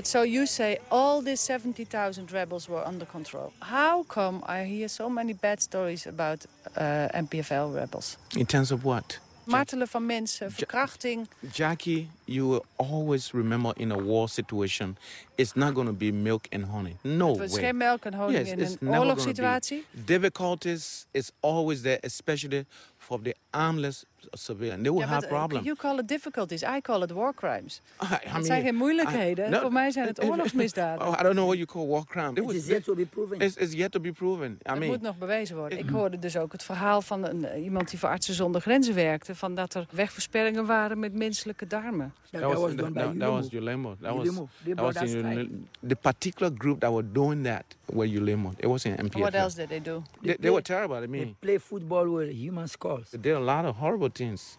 But so you say all these 70,000 rebels were under control. How come I hear so many bad stories about uh, MPFL rebels? In terms of what? Martelen van mensen, verkrachting. Jackie, you will always remember in a war situation, it's not going to be milk and honey. No Het was way. geen melk en honing Yes, in een oorlogssituatie. Difficulties is always there, especially for the armless civilian. They will Ja, have uh, problems. You call it difficulties, I call it war crimes. I het mean, zijn geen moeilijkheden, I- no, voor mij zijn het oorlogsmisdaden. Oh, I don't know what you call war crime. It is yet to be proven. It's, it's yet to be proven. I Dat mean, moet nog bewezen worden. Ik hoorde dus ook het verhaal van een, eh, iemand die voor Artsen zonder Grenzen werkte... Van dat er wegversperringen waren met menselijke darmen. that, was, that, that, that was. That was. They that in the particular group that were doing that were Ulemo. It was in MPF. What else did they do? They, they were terrible. I mean, play football with human skulls. they did a lot of horrible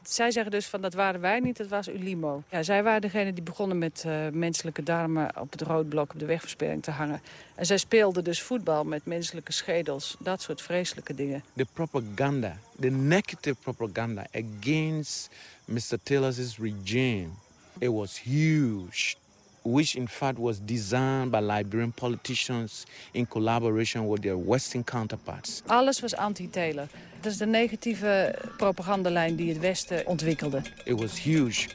Zij zeggen dus van dat waren wij niet, dat was Ulimo. Ja, zij waren degene die begonnen met eh, menselijke darmen op het roodblok op de wegversperring te hangen. En zij speelden dus voetbal met menselijke schedels. Dat soort vreselijke dingen. The propaganda, the negative propaganda against Mr. Taylor's regime, it was huge. Which in fact was designed by Liberian politicians in collaboration with their Western counterparts. Alles was anti-Taylor. Dat is de negatieve propagandalijn die het Westen ontwikkelde. It was huge.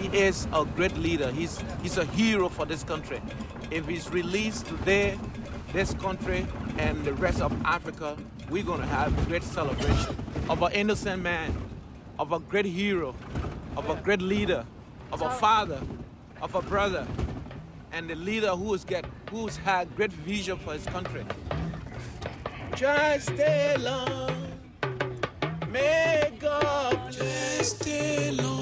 He is a great leader. He's, he's a hero for this country. If he's released today, this country and the rest of Africa, we're going to have a great celebration of an innocent man, of a great hero, of a great leader, of a father, of a brother, and a leader who's, get, who's had great vision for his country. Just stay long. May God just stay long.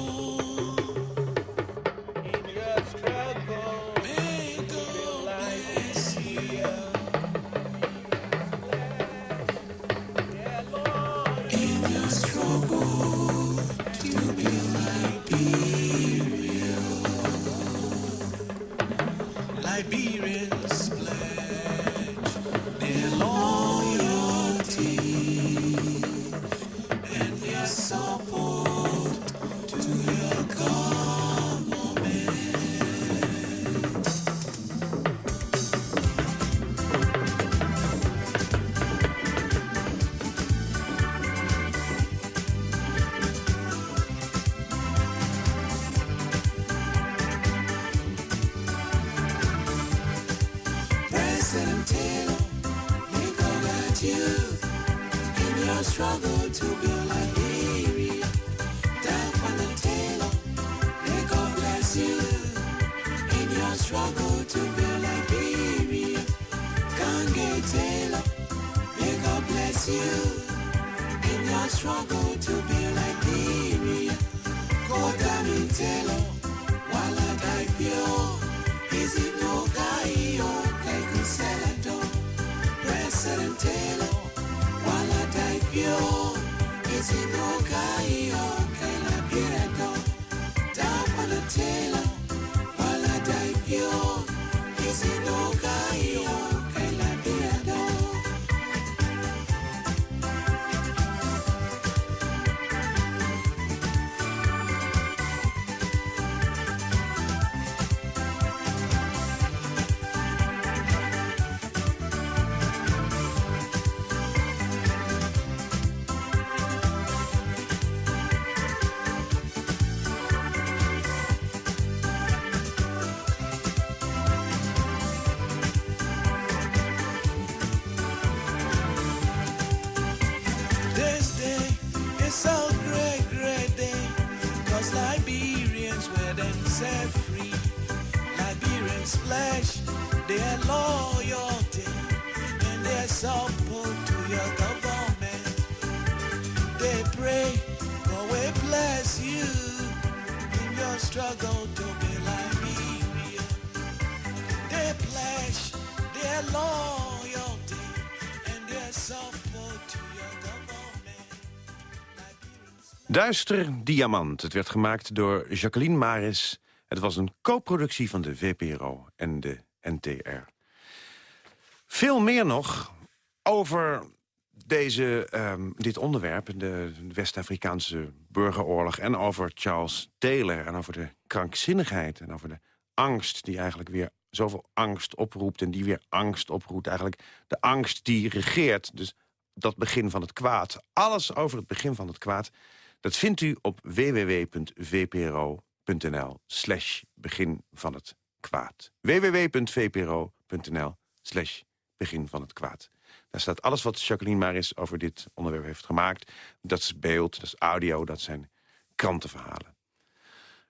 Duister Diamant. Het werd gemaakt door Jacqueline Maris. Het was een co-productie van de VPRO en de NTR. Veel meer nog over deze, ehm, dit onderwerp, de West-Afrikaanse burgeroorlog... en over Charles Taylor en over de krankzinnigheid... en over de angst die eigenlijk weer zoveel angst oproept... en die weer angst oproept. Eigenlijk de angst die regeert. Dus dat begin van het kwaad. Alles over het begin van het kwaad... dat vindt u op www.vpro.nl slash begin van het kwaad. www.vpro.nl slash begin van het kwaad. Daar staat alles wat Jacqueline Maris over dit onderwerp heeft gemaakt. Dat is beeld, dat is audio, dat zijn krantenverhalen.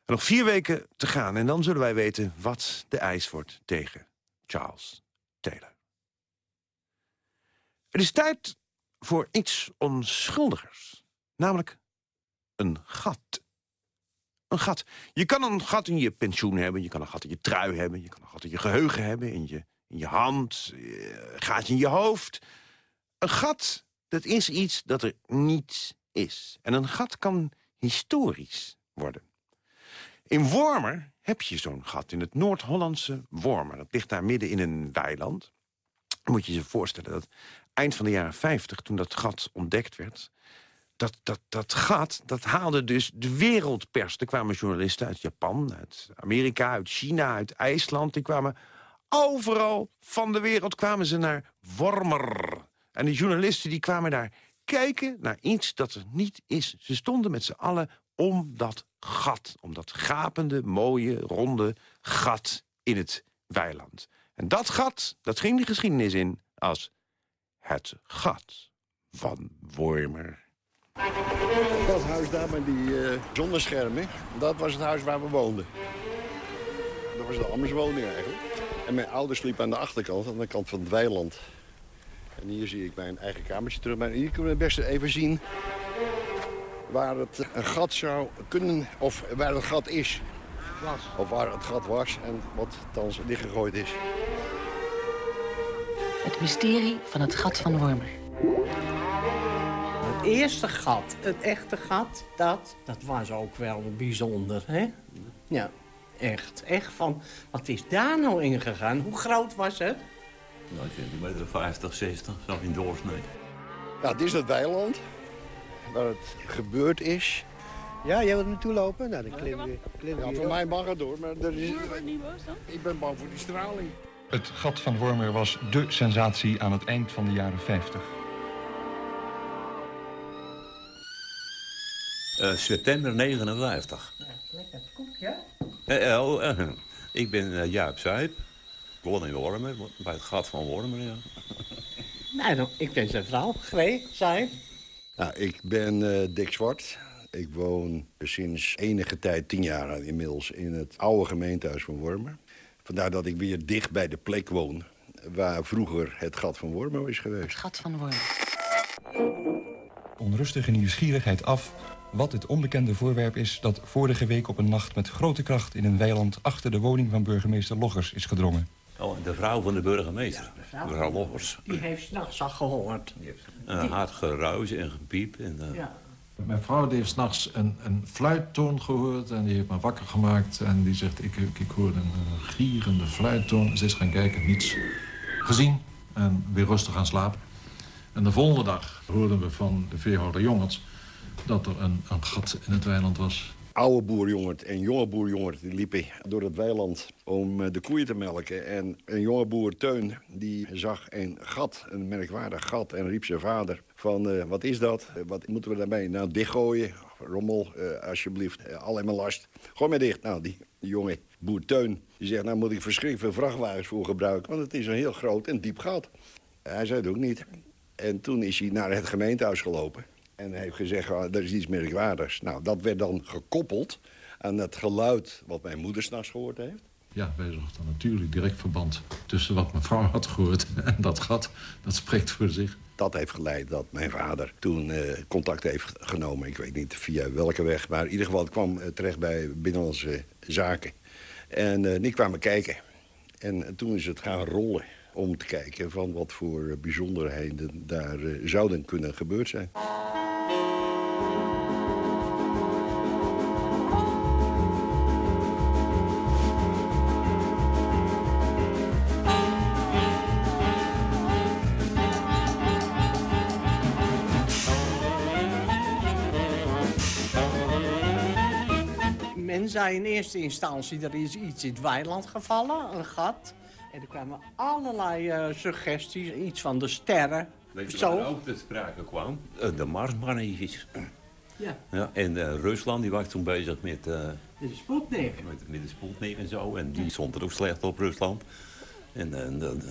En nog vier weken te gaan en dan zullen wij weten wat de eis wordt tegen Charles Taylor. Het is tijd voor iets onschuldigers. Namelijk een gat. Een gat. Je kan een gat in je pensioen hebben, je kan een gat in je trui hebben... je kan een gat in je geheugen hebben, in je in je hand, een gaatje in je hoofd. Een gat, dat is iets dat er niet is. En een gat kan historisch worden. In Wormer heb je zo'n gat, in het Noord-Hollandse Wormer. Dat ligt daar midden in een weiland. moet je je voorstellen dat eind van de jaren 50, toen dat gat ontdekt werd... Dat, dat, dat gat, dat haalde dus de wereldpers. Er kwamen journalisten uit Japan, uit Amerika, uit China, uit IJsland. Die kwamen Overal van de wereld kwamen ze naar Wormer. En de journalisten die kwamen daar kijken naar iets dat er niet is. Ze stonden met z'n allen om dat gat. Om dat gapende, mooie, ronde gat in het weiland. En dat gat, dat ging de geschiedenis in als het gat van Wormer. Dat huis daar met die uh, zonneschermen, dat was het huis waar we woonden. Dat was de Ammerswoning eigenlijk. En mijn ouders sliepen aan de achterkant, aan de kant van het weiland. En hier zie ik mijn eigen kamertje terug. Maar hier kunnen we het beste even zien waar het een gat zou kunnen, of waar het gat is. Was. Of waar het gat was en wat thans dichtgegooid is. Het mysterie van het gat van Wormer. Het eerste gat, het echte gat, dat, dat was ook wel bijzonder, hè? Ja. Echt, echt van, wat is daar nou in gegaan? Hoe groot was het? Nou, centimeter 50, 60, zo in doorsnee. Ja, dit is het weiland waar het gebeurd is. Ja, jij wilt naartoe lopen? Nou, dan klim je. Klim ja, voor mij mag het door, maar er is... ik ben bang voor die straling. Het gat van Wormer was dé sensatie aan het eind van de jaren 50. Uh, september 59. Ja, lekker koekje. Uh, oh, uh, ik ben uh, Jaap Zuip. Ik woon in Wormer, bij het gat van Wormer, ja. Nee, nou, ik ben zijn vrouw, Gree, Zuip. Nou, ik ben Dick Zwart. Ik woon sinds enige tijd, tien jaar inmiddels, in het oude gemeentehuis van Wormer. Vandaar dat ik weer dicht bij de plek woon waar vroeger het gat van Wormer is geweest. Het gat van Wormer. Onrustige nieuwsgierigheid af wat het onbekende voorwerp is dat vorige week op een nacht met grote kracht in een weiland achter de woning van burgemeester Loggers is gedrongen. Oh, de vrouw van de burgemeester, ja, de mevrouw Loggers. Die heeft s'nachts al gehoord. Een hard geruis en gepiep. En, uh... ja. Mijn vrouw die heeft s'nachts een, een fluittoon gehoord en die heeft me wakker gemaakt. En die zegt, ik, ik, ik hoorde een gierende fluittoon. Ze is gaan kijken, niets gezien en weer rustig gaan slapen. En de volgende dag hoorden we van de veehouder Jongens dat er een, een gat in het weiland was. Oude boerjongert en jonge boerjongert die liepen door het weiland om eh, de koeien te melken. En een jonge boer, Teun, die zag een gat, een merkwaardig gat... en riep zijn vader van, uh, wat is dat? Uh, wat moeten we daarmee? Nou, dichtgooien. Rommel, alsjeblieft. alleen maar last. Gooi maar dicht. Nou, die, die jonge boer Teun, die zegt... nou moet ik verschrikkelijk veel vrachtwagens voor gebruiken... want het is een heel groot en diep gat. Hij zei het ook niet. En toen is hij naar het gemeentehuis gelopen. En heeft gezegd, oh, er is iets merkwaardigs. Nou, dat werd dan gekoppeld aan het geluid wat mijn moeder s'nachts gehoord heeft. Ja, wij zochten natuurlijk direct verband tussen wat mijn vrouw had gehoord en dat gat. Dat spreekt voor zich. Dat heeft geleid dat mijn vader toen uh, contact heeft genomen. Ik weet niet via welke weg, maar in ieder geval het kwam uh, terecht bij Binnenlandse Zaken. En uh, die kwamen kijken. En toen is het gaan rollen om te kijken van wat voor bijzonderheden daar zouden kunnen gebeurd zijn. Zei in eerste instantie, er is iets in het weiland gevallen, een gat. En er kwamen allerlei uh, suggesties, iets van de sterren. Weet je Zo. wat er ook te sprake kwam? Uh, de Marsmannetjes. Ja. ja. En uh, Rusland die was toen bezig met... de Sputnik. Met, met de Sputnik en zo. En die stond er ook slecht op, Rusland. En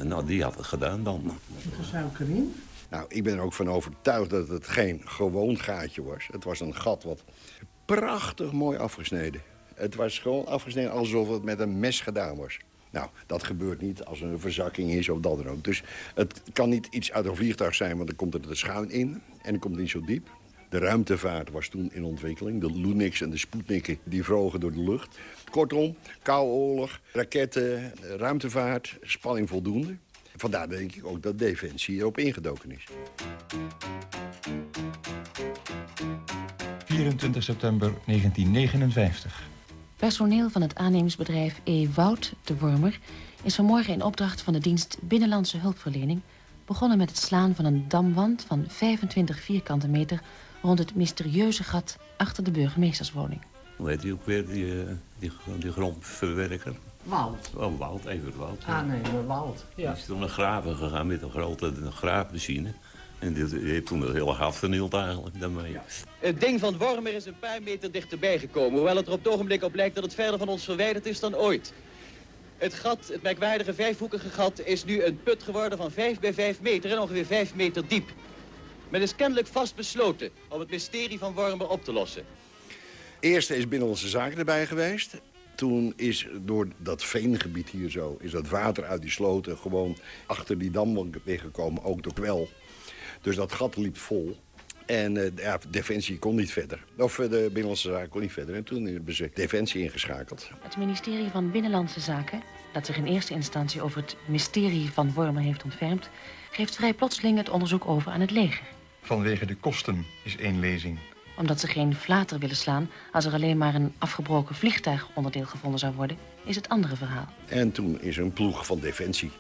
nou, die had het gedaan dan. Wat zou ik erin? Nou, ik ben er ook van overtuigd dat het geen gewoon gaatje was. Het was een gat wat prachtig mooi afgesneden. Het was gewoon afgesneden alsof het met een mes gedaan was. Nou, dat gebeurt niet als er een verzakking is of dat dan ook. Dus het kan niet iets uit een vliegtuig zijn, want dan komt er schuin in. En dan komt niet zo diep. De ruimtevaart was toen in ontwikkeling. De Lunix en de Sputniken die vrogen door de lucht. Kortom, koude oorlog, raketten, ruimtevaart, spanning voldoende. Vandaar denk ik ook dat Defensie erop ingedoken is. 24 september 1959. Personeel van het aannemingsbedrijf E. Wout de Wormer... is vanmorgen in opdracht van de dienst Binnenlandse Hulpverlening... begonnen met het slaan van een damwand van 25 vierkante meter... rond het mysterieuze gat achter de burgemeesterswoning. Hoe heet die ook weer, die, uh, die, die grondverwerker? Wout. Oh, Wout, even Wout. Ah, nee, Wout. Ja. Die is toen naar graven gegaan met een grote graafmachine... En die heeft toen het hele gat vernield eigenlijk daarmee. Ja. Het ding van Wormer is een paar meter dichterbij gekomen. Hoewel het er op het ogenblik op lijkt dat het verder van ons verwijderd is dan ooit. Het gat, het merkwaardige vijfhoekige gat, is nu een put geworden van 5 bij 5 meter en ongeveer 5 meter diep. Men is kennelijk vastbesloten om het mysterie van Wormer op te lossen. Eerst is Binnenlandse Zaken erbij geweest. Toen is door dat veengebied hier zo, is dat water uit die sloten gewoon achter die dam weggekomen, ook door kwel. Dus dat gat liep vol. En uh, ja, Defensie kon niet verder. Of uh, de Binnenlandse Zaken kon niet verder. En toen hebben ze Defensie ingeschakeld. Het ministerie van Binnenlandse Zaken, dat zich in eerste instantie over het mysterie van Wormer heeft ontfermd, geeft vrij plotseling het onderzoek over aan het leger. Vanwege de kosten is één lezing. Omdat ze geen flater willen slaan als er alleen maar een afgebroken vliegtuigonderdeel gevonden zou worden, is het andere verhaal. En toen is er een ploeg van Defensie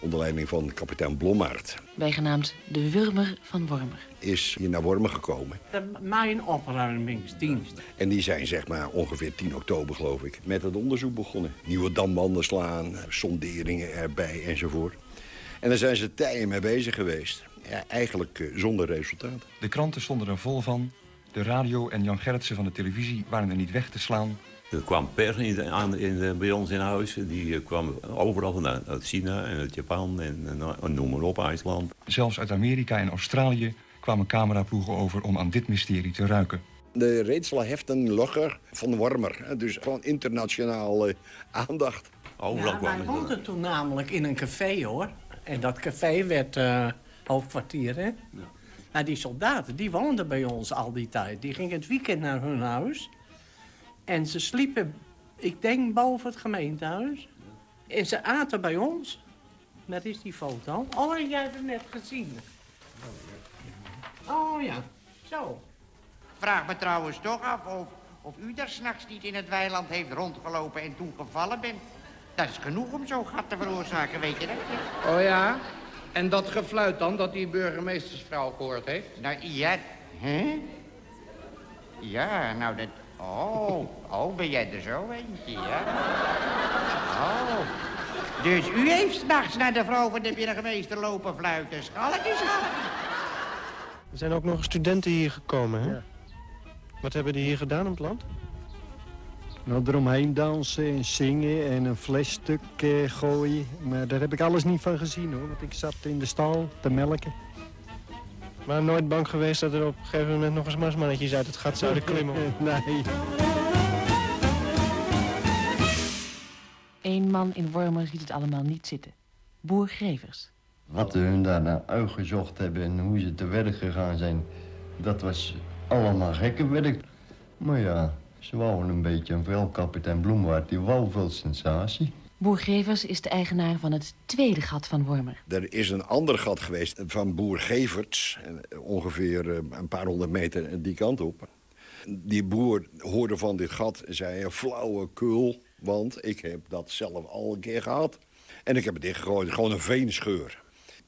onder leiding van kapitein Blommaert. Bijgenaamd de Wurmer van Wormer. Is hier naar Wormer gekomen. De mijnopruimingsdienst. En die zijn zeg maar ongeveer 10 oktober geloof ik met het onderzoek begonnen. Nieuwe dambanden slaan, sonderingen erbij enzovoort. En daar zijn ze tijden mee bezig geweest. Ja, eigenlijk uh, zonder resultaat. De kranten stonden er vol van. De radio en Jan Gerritsen van de televisie waren er niet weg te slaan. Er kwam pers in, aan, in, bij ons in huis. Die uh, kwam overal vandaan. Uit China en uit Japan en, en noem maar op, IJsland. Zelfs uit Amerika en Australië kwamen cameraploegen over om aan dit mysterie te ruiken. De Reetselheften Logger van Wormer. Dus gewoon internationaal uh, aandacht. Overal ja, wij woonden toen namelijk in een café, hoor. En dat café werd uh, hoofdkwartier, hè? Ja. Nou, die soldaten, die woonden bij ons al die tijd. Die gingen het weekend naar hun huis. En ze sliepen, ik denk, boven het gemeentehuis. En ze aten bij ons. Daar is die foto. Oh, jij hebt het net gezien. Oh ja, zo. Vraag me trouwens toch af of, of u daar s'nachts niet in het weiland heeft rondgelopen en toen gevallen bent. Dat is genoeg om zo'n gat te veroorzaken, weet je dat? Oh ja? En dat gefluit dan, dat die burgemeestersvrouw gehoord heeft? Nou, ja, hè? Ja, nou dat... Oh, oh, ben jij er zo eentje, ja? Oh. Dus u heeft s'nachts naar de vrouw van de burgemeester lopen fluiten. Schalkje, schalkje. Er zijn ook nog studenten hier gekomen, hè? Ja. Wat hebben die hier gedaan op het land? Nou, eromheen dansen en zingen en een flesstuk uh, gooien. Maar daar heb ik alles niet van gezien, hoor. Want ik zat in de stal te melken. Maar nooit bang geweest dat er op een gegeven moment nog eens marsmannetjes uit het gat zouden klimmen? nee. Eén man in Wormer ziet het allemaal niet zitten. Boer Grevers. Wat hun daar naar uitgezocht hebben en hoe ze te werk gegaan zijn... dat was allemaal gekke werk. Maar ja, ze wouden een beetje een kapitein Bloemwaard. Die wou veel sensatie. Boer Grevers is de eigenaar van het tweede gat van Wormer. Er is een ander gat geweest van boer Geverts. eh, Ongeveer eh, een paar honderd meter die kant op. Die boer hoorde van dit gat en zei... "Een flauwe kul, want ik heb dat zelf al een keer gehad. En ik heb het dichtgegooid, gewoon een veenscheur.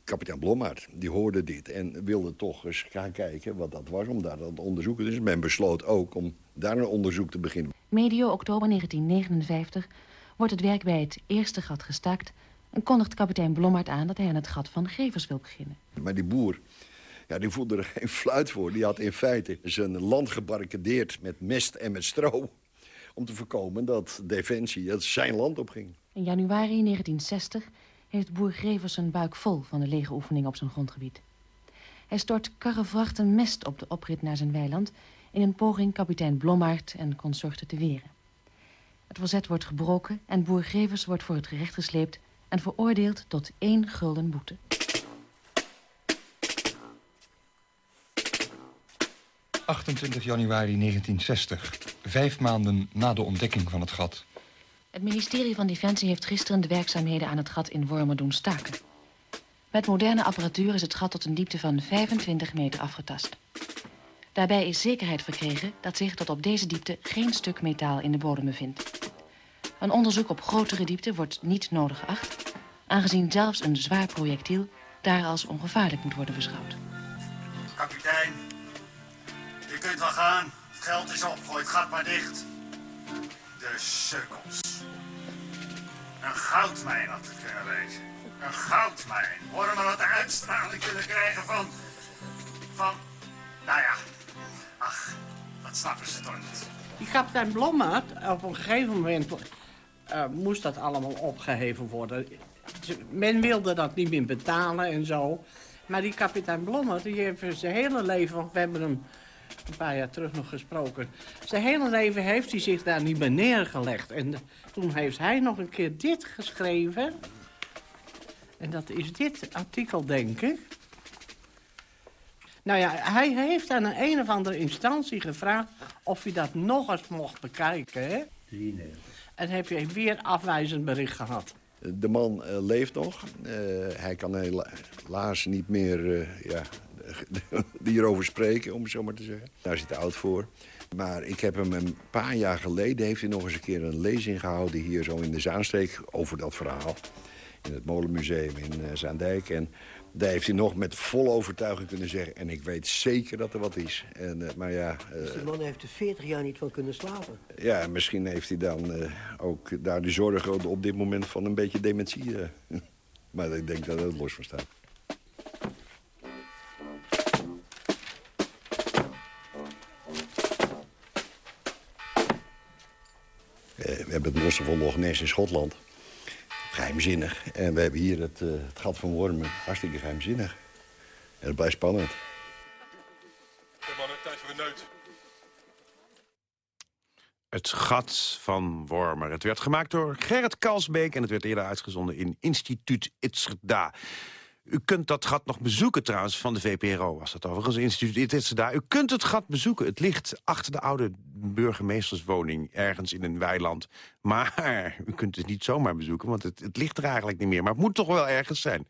Kapitein Blommaert, die hoorde dit en wilde toch eens gaan kijken wat dat was... om daar dat te onderzoeken. Dus men besloot ook om daar een onderzoek te beginnen. Medio oktober 1959 wordt het werk bij het eerste gat gestaakt... en kondigt kapitein Blommaert aan dat hij aan het gat van Grevers wil beginnen. Maar die boer, ja, die voelde er geen fluit voor. Die had in feite zijn land gebarricadeerd met mest en met stro... om te voorkomen dat Defensie dat zijn land opging. In januari 1960 heeft boer Grevers zijn buik vol van de lege oefening op zijn grondgebied. Hij stort karrevrachten mest op de oprit naar zijn weiland... in een poging kapitein Blommaert en consorten te weren. Het verzet wordt gebroken en boer Grevers wordt voor het gerecht gesleept... en veroordeeld tot één gulden boete. ...28 januari 1960. Vijf maanden na de ontdekking van het gat. Het ministerie van Defensie heeft gisteren de werkzaamheden aan het gat in Wormer doen staken. Met moderne apparatuur is het gat tot een diepte van 25 meter afgetast. Daarbij is zekerheid verkregen dat zich tot op deze diepte geen stuk metaal in de bodem bevindt. Een onderzoek op grotere diepte wordt niet nodig geacht, aangezien zelfs een zwaar projectiel daar als ongevaarlijk moet worden beschouwd. Kapitein, je kunt wel gaan. Het geld is op, gooi het gat maar dicht. De sukkels. Een goudmijn had het kunnen wezen. Een goudmijn. Wormen had de uitstraling kunnen krijgen van... van... nou ja. Ach, toch niet. Die kapitein Blommaert, op een gegeven moment eh, moest dat allemaal opgeheven worden. Men wilde dat niet meer betalen en zo. Maar die kapitein Blommaert, die heeft zijn hele leven... want we hebben hem een paar jaar terug nog gesproken... zijn hele leven heeft hij zich daar niet meer neergelegd. En toen heeft hij nog een keer dit geschreven. En dat is dit artikel, denk ik. Nou ja, hij heeft aan een een of andere instantie gevraagd of hij dat nog eens mocht bekijken. En heb je weer afwijzend bericht gehad. De man eh, leeft nog. Eh, hij kan helaas niet meer eh, ja, hierover spreken, om het zo maar te zeggen. Daar zit hij oud voor. Maar ik heb hem een paar jaar geleden... heeft hij nog eens een keer een lezing gehouden... hier zo in de Zaanstreek over dat verhaal. In het Molenmuseum in Zaandijk. En daar heeft hij nog met volle overtuiging kunnen zeggen... en ik weet zeker dat er wat is. En, eh, maar ja, eh, Dus die man heeft er 40 jaar niet van kunnen slapen. ja, misschien heeft hij dan eh, ook daar de zorgen op dit moment van een beetje dementie. eh. maar ik denk dat het los van staat. Eh, we hebben het monster van Loch Ness in Schotland. Geheimzinnig. En we hebben hier het, eh, het gat van Wormen. Hartstikke geheimzinnig. En het blijft spannend. mannen, tijd voor een neut. Het gat van Wormer. Het werd gemaakt door Gerrit Kalsbeek... en het werd eerder uitgezonden in Instituut Itzerda. U kunt dat gat nog bezoeken trouwens, van de VPRO was dat overigens, Instituut Itzerda. U kunt het gat bezoeken. Het ligt achter de oude burgemeesterswoning, ergens in een weiland. Maar u kunt het niet zomaar bezoeken, want het, het ligt er eigenlijk niet meer. Maar het moet toch wel ergens zijn.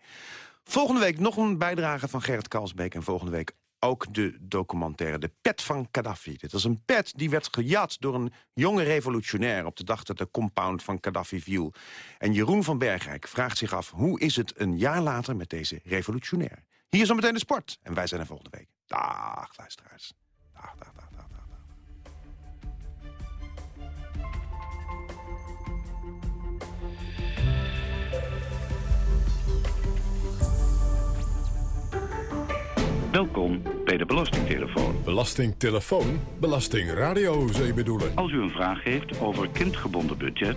Volgende week nog een bijdrage van Gerrit Kalsbeek... en volgende week ook de documentaire De Pet van Gaddafi. Dit was een pet die werd gejat door een jonge revolutionair... op de dag dat de compound van Gaddafi viel. En Jeroen van Bergrijk vraagt zich af... hoe is het een jaar later met deze revolutionair? Hier zometeen de sport. En wij zijn er volgende week. Dag, luisteraars. Dag, dag. Welkom bij de Belastingtelefoon. Belastingtelefoon? Belastingradio zou je bedoelen? Als u een vraag heeft over kindgebonden budget,